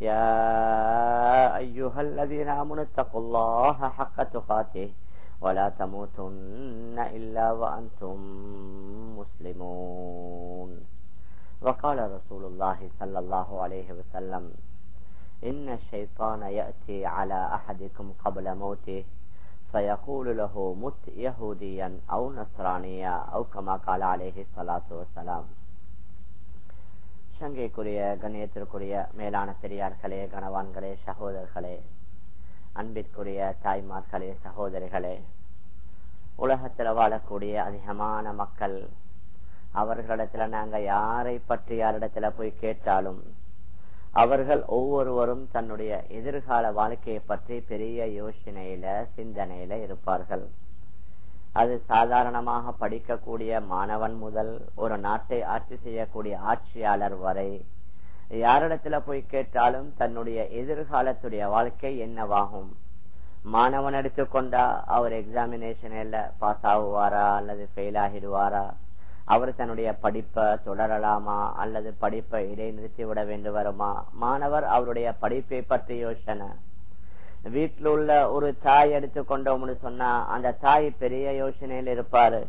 يا أيها الذين آمنوا اتقوا الله حق تقاته ولا تموتن إلا وأنتم مسلمون. وقال رسول الله صلى الله عليه وسلم إن الشيطان يأتي على أحدكم قبل موته فيقول له مت يهوديا أو نصرانيا أو كما قال عليه الصلاة والسلام. சங்கைக்குரிய கண்ணியத்திற்குரிய மேலான பெரியார்களே கணவான்களே சகோதரர்களே அன்பிற்குரிய தாய்மார்களே சகோதரிகளே உலகத்தில் வாழக்கூடிய அதிகமான மக்கள் அவர்களிடத்துல நாங்க யாரை பற்றி யாரிடத்துல போய் கேட்டாலும் அவர்கள் ஒவ்வொருவரும் தன்னுடைய எதிர்கால வாழ்க்கையை பற்றி பெரிய யோசனையில சிந்தனையில இருப்பார்கள். அது சாதாரணமாக படிக்கக்கூடிய மாணவன் முதல் ஒரு நாட்டை ஆட்சி செய்யக்கூடிய ஆட்சியாளர் வரை. யாரிடத்துல போய் கேட்டாலும் தன்னுடைய எதிர்காலத்துடைய வாழ்க்கை என்னவாகும்? மாணவன் எடுத்துக்கொண்டா அவர் எக்ஸாமினேஷன்ல பாஸ் ஆகுவாரா அல்லது ஃபெயில் ஆகிடுவாரா? அவர் தன்னுடைய படிப்பை தொடரலாமா அல்லது படிப்பை இடைநிறுத்தி விட வேண்டு வருமா மாணவர் அவருடைய படிப்பை பற்றி யோசனை. வீட்டில் உள்ள ஒரு தாய் எடுத்துக்கொண்டோம்னு சொன்னா அந்த தாய் பெரிய யோசனையில் இருப்பாரு.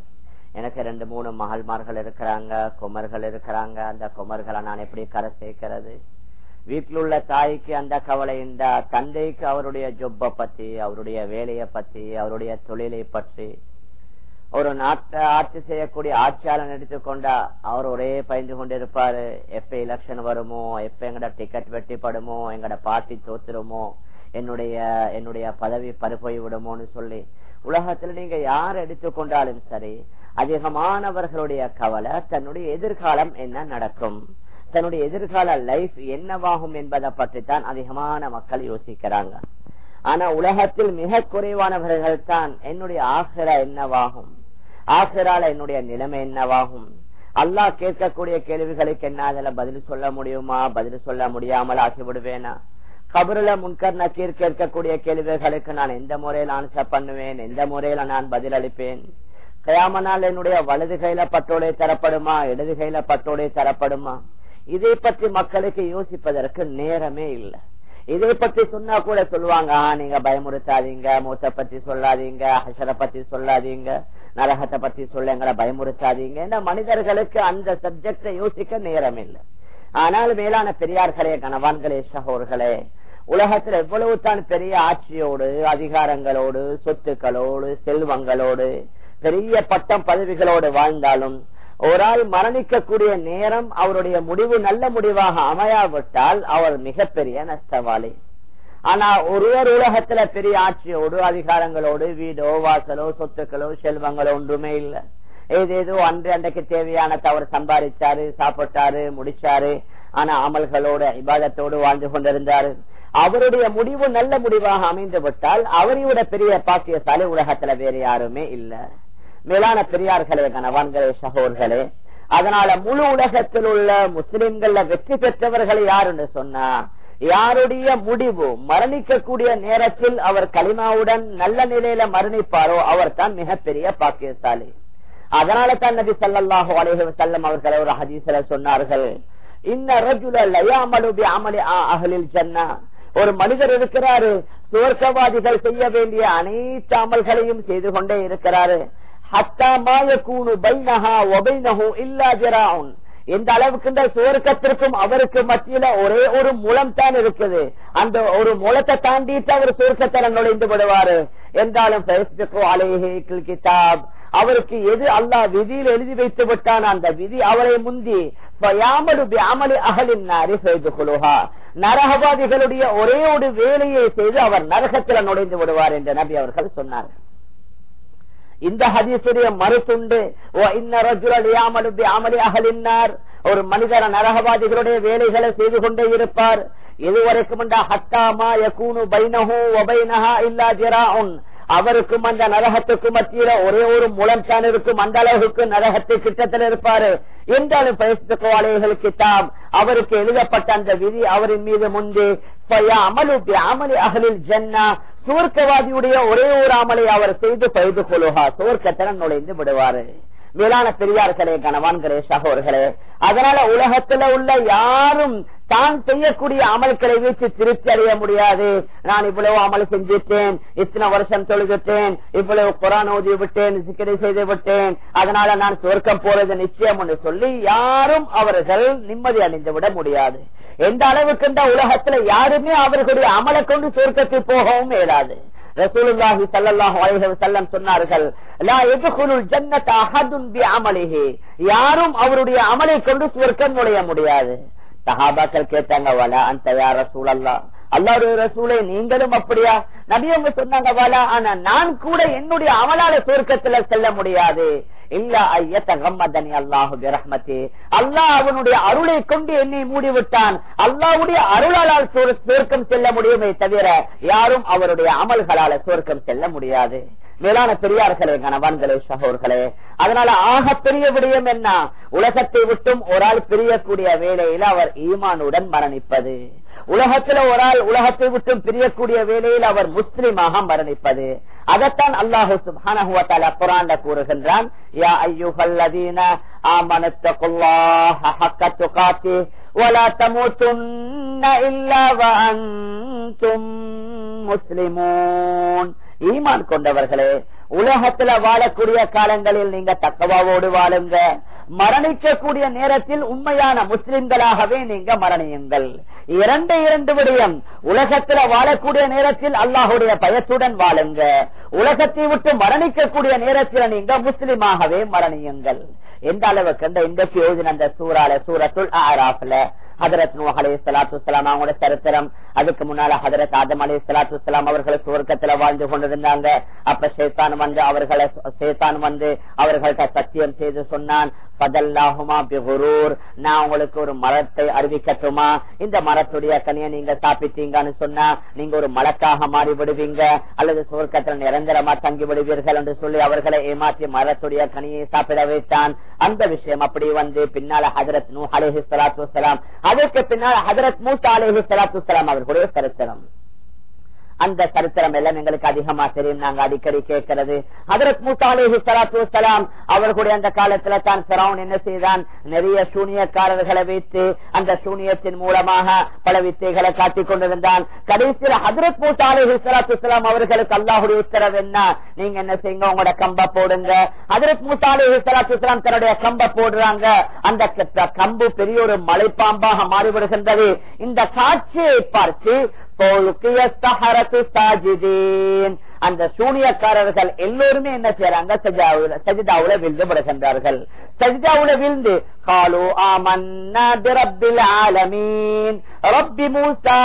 எனக்கு ரெண்டு மூணு மகள்மார்கள் இருக்கிறாங்க குமர்கள் இருக்கிறாங்க. அந்த குமர்களை நான் எப்படி கரை சேர்க்கிறது வீட்டில் உள்ள தாய்க்கு அந்த கவலை இந்த தந்தைக்கு அவருடைய ஜொப்பை பத்தி அவருடைய வேலையை பத்தி அவருடைய தொழிலை பற்றி. ஒரு நாட்டை ஆட்சி செய்யக்கூடிய ஆட்சியாளர் எடுத்துக்கொண்டா அவர் ஒரே பயந்து கொண்டிருப்பாரு. எப்ப எலெக்ஷன் வருமோ எப்ப எங்கட டிக்கெட் வெட்டிப்படுமோ எங்கட பார்ட்டி தோத்துருமோ என்னுடைய என்னுடைய பதவி பறிப்போய் விடுமோன்னு சொல்லி உலகத்துல நீங்க யார் எடுத்துக்கொண்டாலும் சரி அதிகமானவர்களுடைய கவலை தன்னுடைய எதிர்காலம் என்ன நடக்கும்? தன்னுடைய எதிர்கால லைஃப் என்னவாகும் என்பதை பற்றி தான் அதிகமான மக்கள் யோசிக்கிறாங்க. ஆனா உலகத்தில் மிக குறைவானவர்கள் தான் என்னுடைய ஆசிரா என்னவாகும்? ஆசிரால என்னுடைய நிலைமை என்னவாகும்? அல்லாஹ் கேட்கக்கூடிய கேள்விகளுக்கு என்ன அதில் பதில் சொல்ல முடியுமா? பதில் சொல்ல முடியாமல் ஆகிவிடுவேனா? கபருல முன்கர் நக்கீர் கேட்கக்கூடிய கேள்விகளுக்கு நான் எந்த முறையில் ஆன்சர் பண்ணுவேன்? எந்த முறையில நான் பதில் அளிப்பேன்? கயாமனால் என்னுடைய வலது கையில பட்டோலை தரப்படுமா? இடது கையில பட்டோலை தரப்படுமா? இதை பற்றி மக்களுக்கு யோசிப்பதற்கு நேரமே இல்லை. இதை பத்தி சொன்னா கூட சொல்லுவாங்க நீங்க பயமுறுத்தாதீங்க மூத்த பத்தி சொல்லாதீங்க ஹசரை பத்தி சொல்லாதீங்க நரகத்தை பத்தி சொல்ல எங்களை பயமுறுத்தாதீங்க. மனிதர்களுக்கு அந்த சப்ஜெக்ட யோசிக்க நேரம் இல்லை. ஆனால் மேலான பெரியார்களே கணவான்களே சகோர்களே உலகத்தில் எவ்வளவு தான் பெரிய ஆட்சியோடு அதிகாரங்களோடு சொத்துக்களோடு செல்வங்களோடு பெரிய பட்டம் பதவிகளோடு வாழ்ந்தாலும் ஒரு ஆள் மரணிக்கக்கூடிய நேரம் அவருடைய முடிவு நல்ல முடிவாக அமையாவிட்டால் அவர் மிகப்பெரிய நஷ்டவாளி. ஆனா ஒருவர் உலகத்துல பெரிய ஆட்சியோடு அதிகாரங்களோடு வீடோ வாசலோ சொத்துக்களோ செல்வங்களோ ஒன்றுமே இல்லை. ஏதேதோ அன்று அன்றைக்கு தேவையான தவறு சம்பாதிச்சாரு சாப்பிட்டாரு முடிச்சாரு ஆனா அமல்களோடு இபாதத்தோடு வாழ்ந்து கொண்டிருந்தாரு. அவருடைய முடிவு நல்ல முடிவாக அமைந்து விட்டால் அவரை விட பெரிய பாக்கியசாலை உலகத்துல வேற யாருமே இல்லை. மேலான பெரியார்களே கணவான்களே சகோர்களே அதனால முழு உலகத்தில் உள்ள முஸ்லிம்கள்ல வெற்றி பெற்றவர்கள் யாருன்னு சொன்னா யாருடைய முடிவு மரணிக்கக்கூடிய நேரத்தில் அவர் கலிமாவுடன் நல்ல நிலையில மரணிப்பாரோ அவர் தான் மிகப்பெரிய பாக்கியசாலி. அதனால தான் நபி சல்லாஹூ அலேஹி வசல்லம் அவர்கள் ஒரு ஹதீஸ்ல சொன்னார்கள். இன்ன ரஜுல லயாமலு அமலி அகலில் ஜன்னா ஒரு மனிதர் இருக்கிறாரு. சுவர்க்கவாதிகள் செய்ய வேண்டிய அனைத்து அமல்களையும் செய்து கொண்டே இருக்கிறாரு. எந்த அளவுக்கு இந்த சுவர்க்கத்திற்கும் அவருக்கு மத்தியில ஒரே ஒரு மூலம் தான் இருக்குது. அந்த ஒரு மூலத்தை தாண்டிட்டு அவர் சுவர்க்கத்தை நுழைந்து விடுவாரு. என்றாலும் கிதாப். அவருக்கு எது அல்லாஹ் விதியில் எழுதி வைத்து விட்டான் அந்த விதி அவரை முந்தி. அமலி அகலின் நரகவாதிகளுடைய ஒரே ஒரு வேலையை செய்து அவர் நரகத்தில் நுழைந்து விடுவார் என்று நபி அவர்கள் சொன்னார்கள். இந்த ஹதீசுடைய மறுத்துண்டு அகலின்னார் ஒரு மனிதர் நரகவாதிகளுடைய வேலைகளை செய்து கொண்டே இருப்பார். இதுவரைக்கும் அவருக்கும் அந்த நரகத்துக்கு மத்தியில ஒரே ஒரு முழம்தான் இருக்கும். அந்த அளவுக்கு நரகத்தை கிட்டத்தில் இருப்பாரு. என்றாலும் பரிசுத்தவாளிகள் தாம் அவருக்கு எழுதப்பட்ட அந்த விதி அவரின் மீது முன்பு அமலு அமலி அகலில் ஜன்னா. சுவர்க்கவாதியுடைய ஒரே ஒரு அமலை அவர் செய்து பயிது கொள்ளுகா சுவர்க்கத்தில நுழைந்து விடுவாரு. மேலான சிலை கணவான்களே சகோர்களே அதனால உலகத்துல உள்ள யாரும் தான் செய்யக்கூடிய அமல்களை வீச்சு திருப்தி அடைய முடியாது. நான் இவ்வளவு அமல் செஞ்சுட்டேன் இத்தனை வருஷம் தொழுகிட்டேன் இவ்வளவு குரான் ஓதி விட்டேன் சிக்கனை செய்து விட்டேன் அதனால நான் சொர்க்கம் போறது நிச்சயம் என்று சொல்லி யாரும் அவர்கள் நிம்மதி அடைந்து விட முடியாது. எந்த அளவுக்கு இந்த உலகத்துல யாருமே அவர்களுடைய அமலை கொண்டு சொர்க்கத்தில் போகவும் இயலாது ரசூலுல்லாஹி சல்லாஹு அலைஹம் செல்லம் சொன்னார்கள் யாரும் அவருடைய அமலை கொண்டு சுவர்க்கம் நுழைய முடியாது. சஹாபாக்கள் கேட்டாங்க வலா அந்த யார் ரசூல் அல்லா அல்லாருடைய ரசூலை நீங்களும் அப்படியா? நபியவங்க சொன்னாங்க வலா ஆனா நான் கூட என்னுடைய அமலால சுவர்க்கத்துல செல்ல முடியாது. அல்லாஹு அல்லாஹ் அவனுடைய அருளை கொண்டு என்னை மூடிவிட்டான். அல்லாவுடைய அருளால் சுவர்க்கம் செல்ல முடியுமே தவிர யாரும் அவருடைய அமல்களால சுவர்க்கம் செல்ல முடியாது. மேலான பெரியார்களே கணவான்களே சகோர்களே அதனால ஆக பெரிய விடயம் என்ன? உலகத்தை விட்டும் ஒரு ஆள் பிரியக்கூடிய வேலையில் அவர் ஈமானுடன் மரணிப்பது. உலகத்துல ஒரு ஆள் உலகத்தை விட்டும் பிரியக்கூடிய வேலையில் அவர் முஸ்லிமாக மரணிப்பது அதைத்தான் அல்லாஹு சுபான குரான் கூறுகின்றான் யா ஐயுகல்லதீன ஆமனத்தகுல்லாஹ ஹக்க துகாத்தி ولا تموتن إلا وأنتم مسلمون ஈமான் கொண்டவர்களே உலகத்துல வாழக்கூடிய காலங்களில் நீங்க தக்கவாவோடு வாழுங்க மரணிக்கக்கூடிய நேரத்தில் உண்மையான முஸ்லிம்களாகவே நீங்க மரணியுங்கள். இரண்டு இரண்டு விடயம். உலகத்துல வாழக்கூடிய நேரத்தில் அல்லாஹுடைய பயத்துடன் வாழுங்க. உலகத்தை விட்டு மரணிக்கக்கூடிய நேரத்தில் நீங்க முஸ்லிமாகவே மரணியுங்கள். எந்த அளவுக்கு இந்த இன்றைக்கு யோஜனை அந்த சூறால சூரத்துள் ஆராஃப்ல? ஹதரத் நூ அலே சலாத்து வலாம் அவங்களோட சரித்திரம். அதுக்கு முன்னால ஹதரத் ஆதம் அலே சலாத்து வலாம் அவர்களை சுவர்க்கத்துல வாழ்ந்து கொண்டிருந்தாங்க. அப்ப சேத்தான் வந்து அவர்களை சேத்தான் வந்து அவர்கள்ட்ட சத்தியம் செய்து சொன்னான். பதல்லாகுமா பிகுரூர் நான் உங்களுக்கு ஒரு மரத்தை அறிவிக்கட்டுமா? இந்த மரத்துடைய கனியை நீங்க சாப்பிட்டீங்கன்னு சொன்னா நீங்க ஒரு மலக்காக மாறி விடுவீங்க அல்லது சுவர்க்கத்தில் நிரந்தரமா தங்கி விடுவீர்கள் என்று சொல்லி அவர்களை ஏமாற்றி மரத்துடைய கனியை சாப்பிட வைத்தான். அந்த விஷயம் அப்படி வந்து பின்னால ஹதரத் நூ அலேஹி சலாத்து வலாம் அதற்கு பின்னால் ஹதரத் மூசா அலேஹி சலாத்து சலாம் அவர்களுடைய சரித்திரம். அந்த சரித்திரம் எல்லாம் எங்களுக்கு அதிகமா தெரியும். நாங்க அடிக்கடி கேட்கிறது. ஹதரத் மூத்தாலேஹி சலாத்து வலாம் அவர்களுடைய அந்த காலத்துல தான் சிரவன் என்ன செய்தான்? நிறைய சூனியக்காரர்களை வைத்து அந்த சூனியத்தின் மூலமாக பல வித்தைகளை காட்டிக் கொண்டிருந்தான். கடைசியில் ஹதரத் மூத்தாலேஹி சலாத்து வலாம் அவர்களுக்கு அல்லாஹுடைய உத்தரவு என்ன? நீங்க என்ன செய்யுங்க? உங்களோட கம்ப போடுங்க. ஹதரத் மூத்தாலேஹி சலாத்து வலாம் தன்னுடைய கம்ப போடுறாங்க. அந்த கம்பு பெரிய ஒரு மலைப்பாம்பாக மாறிவிடுகின்றது. இந்த காட்சியை பார்த்து அந்த சூனியக்காரர்கள் எல்லோருமே என்ன செய்யறாங்க சஜிதாவுல விழுந்து படுகின்றார்கள் சஜிதாவுல விழுந்து காலோ ஆமன்னா ஆலமீன். ரப்பி மூசா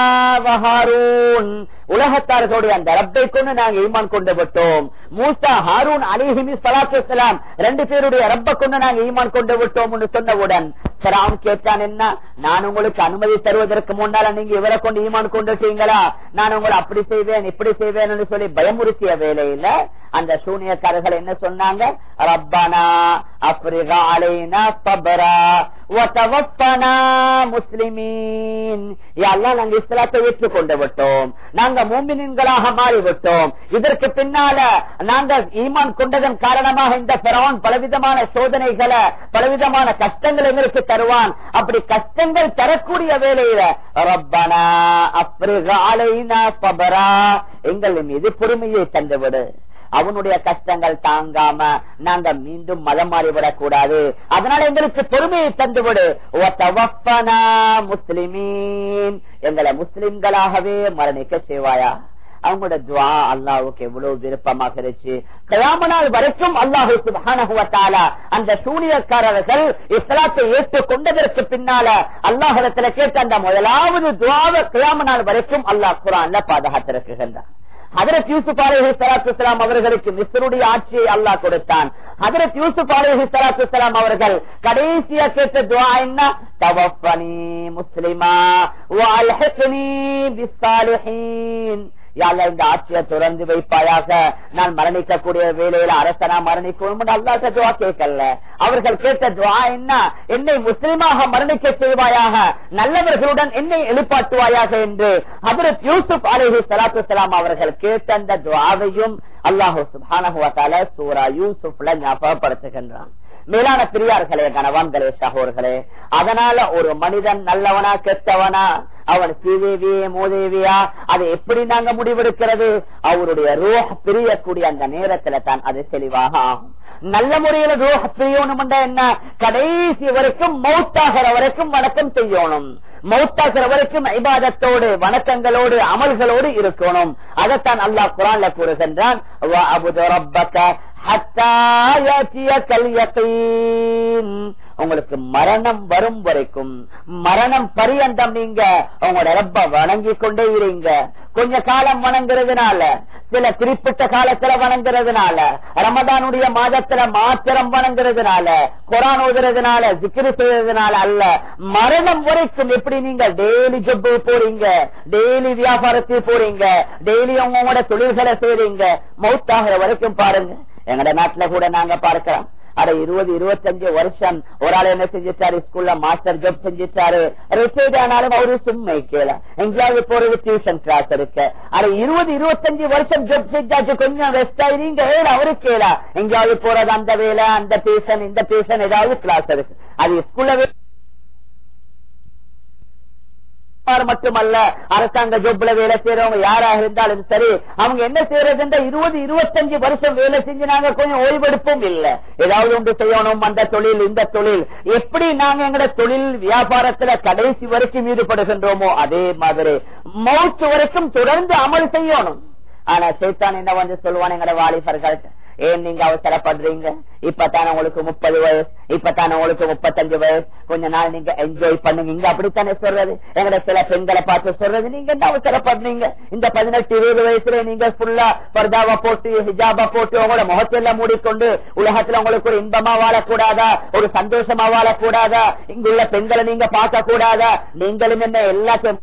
வஹாரூன். உலகத்தார்களுடைய அந்த ரப்பை கொண்டு நாங்கள் ஈமான் கொண்டு விட்டோம். மூசா ஹாரூன் அலிஹிமி சலாத்து இஸ்லாம் ரெண்டு பேருடைய ரப்ப கொண்டு நாங்கள் ஈமான் கொண்டு விட்டோம் சொன்னவுடன் சராம் கேட்டான் என்ன? நான் உங்களுக்கு அனுமதி தருவதற்கு முன்னால நீங்க இவரை கொண்டு ஈமான் கொண்டுட்டீங்களா நான் உங்களை அப்படி செய்வேன் இப்படி செய்வேன் சொல்லி பயமுறுத்திய வேலையில அந்த சூனியக்காரர்கள் என்ன சொன்னாங்க? ரப்பானா அப்ரிகா அலைனா பபரா முஸ்லிமீன். எல்லாம் நாங்க இஸ்லாத்தை ஏற்றுக்கொண்டு விட்டோம் நாங்க மூமின்களாக மாறிவிட்டோம். இதற்கு பின்னால நாங்க ஈமான் கொண்டதன் காரணமாக இந்த பெறவன் பலவிதமான சோதனைகளை பலவிதமான கஷ்டங்கள் எங்களுக்கு தருவான். அப்படி கஷ்டங்கள் தரக்கூடிய வேலையில ரப்பனா அப்ரிகாலைனா பபரா எங்கள் மீது பொறுமையை தந்துவிடு. அவனுடைய கஷ்டங்கள் தாங்காம நாங்க மீண்டும் மதம் மாறிவிடக் கூடாது அதனால எங்களுக்கு பொறுமையை தந்துவிடு. முஸ்லிமீன். எங்களை முஸ்லிம்களாகவே மரணிக்க செய்வாயா? அவங்களோட துவா அல்லாவுக்கு எவ்வளவு விருப்பமாக இருந்துச்சு. கிளாமனால் வரைக்கும் அல்லாஹு சுபானகுவத்தால அந்த சூனியக்காரர்கள் இஸ்லாத்தை ஏற்றுக் கொண்டதற்கு பின்னால அல்லாஹிடத்துல கேட்ட அந்த முதலாவது துவாவ கிளாமனால் வரைக்கும் அல்லாஹ் குரான்ல பாதுகாத்திருக்கின்றான். ஹதரத் யூசுப் அலேஹி சலாத்து இஸ்லாம் அவர்களுக்கு மிஸ்ருடைய ஆட்சியை அல்லாஹ் கொடுத்தான். ஹதரத் யூசுப் அலேஹி சலாத்து இஸ்லாம் அவர்கள் கடைசியா கேட்ட துவா என்ன? தவப்பனி முஸ்லிமா யாழ் இந்த ஆட்சியை தொடர்ந்து வைப்பாயாக நான் மரணிக்கக்கூடிய வேலையில அரசனா மரணிக்கணும் அல்லாட்ட துவா கேட்கல. அவர்கள் கேட்ட துவா என்ன? என்னை முஸ்லிமாக மரணிக்க செய்வாயாக நல்லவர்களுடன் என்னை எழுப்பாட்டுவாயாக என்று ஹதரத் யூசுப் அலிஹி சலாத்து சலாம் அவர்கள் கேட்ட அந்த துவாவையும் அல்லாஹு சுபானகுவத்தால சூரா யூசுப்ல ஞாபகப்படுத்துகின்றான். மேலான பெரியார்களே கணவான்களே சகோர்களே அதனால ஒரு மனிதன் நல்லவனா கெட்டவனா அவன் சீதேவியே மோதேவியா அதை எப்படி நாங்க முடிவெடுக்கிறது? அவருடைய ரோஹ் பிரியக்கூடிய அந்த நேரத்துல தான் அது தெளிவாக ஆகும். நல்ல முறையில ரோஹ பிரியணும் என்ன? கடைசி வரைக்கும் மௌத்தாகிற வரைக்கும் வணக்கம் செய்யணும். மௌத்தாகிற வரைக்கும் ஐபாதத்தோடு வணக்கங்களோடு அமல்களோடு இருக்கணும். அதைத்தான் அல்லாஹ் குரான்ல கூறுகின்றான் உங்களுக்கு மரணம் வரும் வரைக்கும் மரணம் பரியந்தம் நீங்க உங்களோட ரப்ப வணங்கி கொண்டே இருங்க. கொஞ்ச காலம் வணங்குறதுனால சில குறிப்பிட்ட காலத்துல வணங்குறதுனால ரமதானுடைய மாதத்துல மாத்திரம் வணங்குறதுனால குரான் ஓதுறதுனால சிக்கிரி செய்யறதுனால அல்ல மரணம் வரைக்கும் எப்படி நீங்க டெய்லி ஜப்பு போறீங்க டெய்லி வியாபாரத்தில் போறீங்க டெய்லி உங்களோட தொழில்களை செய்றீங்க மௌத்தாகிற வரைக்கும் பாருங்க. எங்கட நாட்டுல கூட நாங்க பார்க்கலாம் அட இருபது இருபத்தஞ்சு வருஷம் ஒரு ஆள் என்ன செஞ்சிட்டாரு? ஸ்கூல்ல மாஸ்டர் ஜப் செஞ்சிட்டாரு. ரிட்டையர்ட் ஆனாலும் அவரு சும்மை கேள. எங்கேயாவது போறது டியூஷன் கிளாஸ் இருக்கு. அட இருபது இருபத்தஞ்சு வருஷம் ஜப் செஞ்சாச்சு. கொஞ்சம் ரெஸ்ட் ஆயிருங்க அவரு கேளா? எங்கேயாவது போறது அந்த வேலை அந்த டியூஷன் இந்த டியூஷன் ஏதாவது கிளாஸ் இருக்கு. அது ஸ்கூல்ல மட்டுமல்ல அரசாங்க ஜொப்ல வேலை செய்யறவங்க யாராக இருந்தாலும் சரி அவங்க என்ன செய்யறது இருபது இருபத்தஞ்சு வருஷம் வேலை செஞ்சு நாங்க கொஞ்சம் ஓய்வெடுப்பும் இல்ல. ஏதாவது ஒன்று செய்யணும் அந்த தொழில் இந்த தொழில். எப்படி நாங்க எங்கட தொழில் வியாபாரத்துல கடைசி வரைக்கும் ஈடுபடுகின்றோமோ அதே மாதிரி மௌத்து வரைக்கும் தொடர்ந்து அமல் செய்யணும். ஆனா சேத்தான் என்ன வந்து சொல்லுவான் எங்கட வாலிபர்கள்ட்ட ஏன் நீங்க அவசரப்படுறீங்க? இப்பதான் உங்களுக்கு முப்பது வயசு இப்பதான் உங்களுக்கு முப்பத்தஞ்சு வயசு. கொஞ்ச நாள் நீங்க என்ஜாய் பண்ணுங்க. இங்க அப்படித்தானே சொல்றது? எங்கட சில பெண்களை பார்த்து சொல்றது நீங்க என்ன அவசரப்படுறீங்க? இந்த பதினெட்டு இருபது வயசுல நீங்க ஃபுல்லா பர்தாவா போட்டு ஹிஜாபா போட்டு உங்களோட முகத்தெல்லாம் மூடிக்கொண்டு உலகத்துல உங்களுக்கு ஒரு இன்பமா வாழக்கூடாதா? ஒரு சந்தோஷமா வாழக்கூடாதா? இங்குள்ள பெண்களை நீங்க பார்க்க கூடாதா நீங்களும் என்ன எல்லாத்தையும்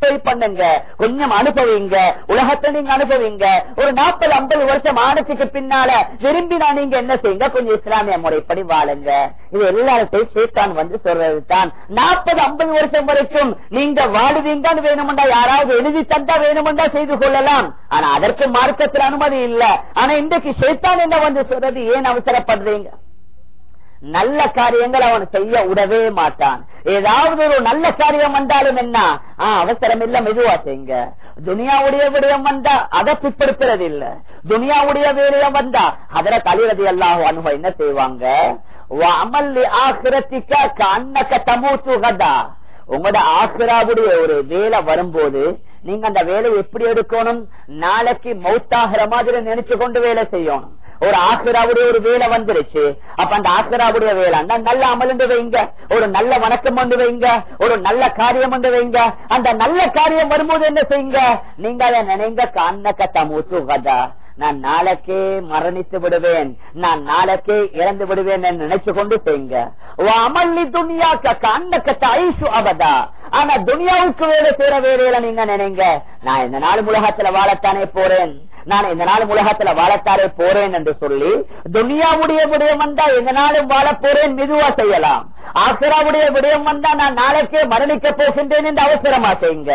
பண்ணுங்க. கொஞ்சம் அனுபவிங்க. உலகத்தை நீங்க அனுபவிங்க. ஒரு நாற்பது ஐம்பது வருஷம் ஆனதுக்கு பின்னால விரும்பினா நீங்க என்ன செய்யுங்க? கொஞ்சம் இஸ்லாமிய முறைப்படி வாழுங்க. இது எல்லாத்தையும் சேத்தான் வந்து சொல்றது தான் நாற்பது ஐம்பது வருஷம் வரைக்கும் நீங்க வாழுவீங்கன்னு வேணுமெண்டா யாராவது எழுதி தந்தா வேணுமெண்டா செய்து கொள்ளலாம். ஆனா அதற்கு மார்க்கத்தில் அனுமதி இல்ல. ஆனா இன்றைக்கு சேத்தான் என்ன வந்து சொல்றது? ஏன் அவசரப்படுறீங்க? நல்ல காரியங்கள் அவன் செய்ய விடவே மாட்டான். ஏதாவது ஒரு நல்ல காரியம் வந்தாலும் என்ன? அவசரம் இல்ல மெதுவா செய்யுங்க துனியாவுடைய விடயம் வந்தா அதை பிற்படுத்துறது இல்ல துனியாவுடைய வேலையம் வந்தா அதில் தலைவதி எல்லாம் அனுபவம் என்ன செய்வாங்க? அமல் ஆக்கிரத்திக்க அன்னக்க தமூத்துகதா உங்களோட ஆசிராவுடைய ஒரு வேலை வரும்போது நீங்க அந்த வேலையை எப்படி எடுக்கணும்? நாளைக்கு மௌத்தாகிற மாதிரி நினைச்சு கொண்டு வேலை செய்யணும். ஒரு ஆசிராவுடைய ஒரு வேலை வந்துருச்சு. அப்ப அந்த ஆசிராவுடைய வேலை நல்ல அமலுண்டு வைங்க. ஒரு நல்ல வணக்கம் வந்து வைங்க. ஒரு நல்ல காரியம் வந்து வைங்க. அந்த நல்ல காரியம் வரும்போது என்ன செய்யுங்க? நீங்க அதை நினைங்க கண்ணக்க தமுத்து கதா நான் நாளைக்கே மரணித்து விடுவேன். நான் நாளைக்கே இறந்து விடுவேன் நினைச்சு கொண்டு செய்யுங்க. அமல்லி துணியா கண்ணக்கத்தை ஐசு அவதா ஆனா துனியாவுக்கு வேலை செய்யற வேலையில நீங்க நினைங்க. நான் இந்த நாள் உலகத்துல வாழத்தானே போறேன். நான் இந்த நாளும் உலகத்துல வாழத்தாரே போறேன் என்று சொல்லி துனியாவுடைய விடயம் வந்தா எந்த நாளும் வாழ போறேன் மெதுவா செய்யலாம். ஆசிராவுடைய விடயம் வந்தா நான் நாளைக்கே மரணிக்க போகின்றேன் என்று அவசரமா செய்யுங்க.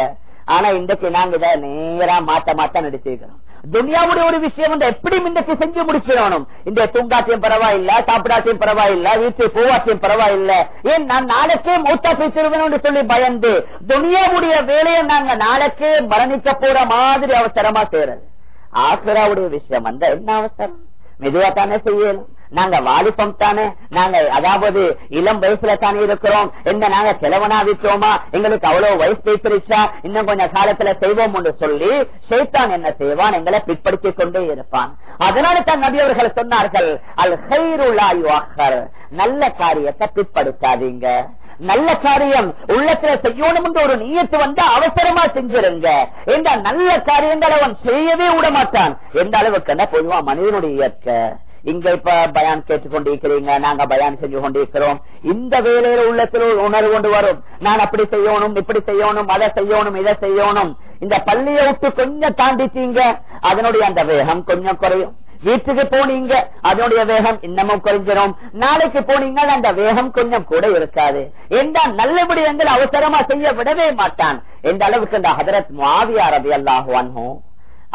ஆனா இன்றைக்கு நாங்க இதை நேரா மாத்த மாத்த நடிச்சிருக்கிறோம் துனியாவுடைய ஒரு விஷயம் வந்து எப்படி இன்றைக்கு செஞ்சு முடிச்சிடணும். இந்த தூங்காத்தையும் பரவாயில்ல சாப்பிடாத்தையும் பரவாயில்ல வீட்டு பூவாத்தையும் பரவாயில்ல. ஏன் நான் நாளைக்கே மூத்தா பேசிடுவேன் சொல்லி பயந்து துனியாவுடைய வேலையை நாங்க நாளைக்கே மரணிக்க போற மாதிரி அவசரமா செய்யறது. ஆசுராவுடைய விஷயம் வந்த என்ன அவசரம்? மெதுவா தானே செய்யணும். நாங்க வாலிபம் தானே. நாங்க அதாவது இளம் வயசுல தானே இருக்கிறோம். என்ன நாங்க செலவனாவிட்டோமா? எங்களுக்கு அவ்வளவு வயசு வைத்திருச்சா இன்னும் கொஞ்சம் காலத்துல செய்வோம் என்று சொல்லி ஷேத்தான் என்ன செய்வான்? எங்களை பிற்படுத்திக் கொண்டே இருப்பான். அதனால தான் நபி அவர்கள் சொன்னார்கள் அல் ஹைருலாயுவாக்கர் நல்ல காரியத்தை பிற்படுத்தாதீங்க. நல்ல காரியம் உள்ளத்துல செய்யணும் என்று ஒரு நீயத்து வந்தா அவசரமா செஞ்சிருங்க. என்ற நல்ல காரியங்களை அவன் செய்யவே விட மாட்டான் எந்த அளவுக்கு என்ன பொதுவா மனிதனுடைய இயற்கை. இங்க இப்ப பயான் கேட்டுக் கொண்டிருக்கிறீங்க நாங்க பயான் செஞ்சு கொண்டிருக்கிறோம். இந்த வேலையில உள்ளத்தில் உணர்வு கொண்டு வரும். நான் அப்படி செய்யணும் இப்படி செய்யணும் அதை செய்யணும் இதை செய்யணும். இந்த பள்ளியை விட்டு கொஞ்சம் தாண்டிட்டீங்க. அதனுடைய அந்த வேகம் கொஞ்சம் குறையும். நேற்றுக்கு போனீங்க அதனுடைய வேகம் இன்னமும் குறைஞ்சிடும் நாளைக்கு போனீங்க அந்த வேகம் கொஞ்சம் கூட இருக்காது. எந்த நல்லபடி எங்கள் அவசரமா செய்ய விடவே மாட்டான்? எந்த அளவுக்கு இந்த ஹதரத் மாவியா ரபி அல்லாஹுவான்ஹும்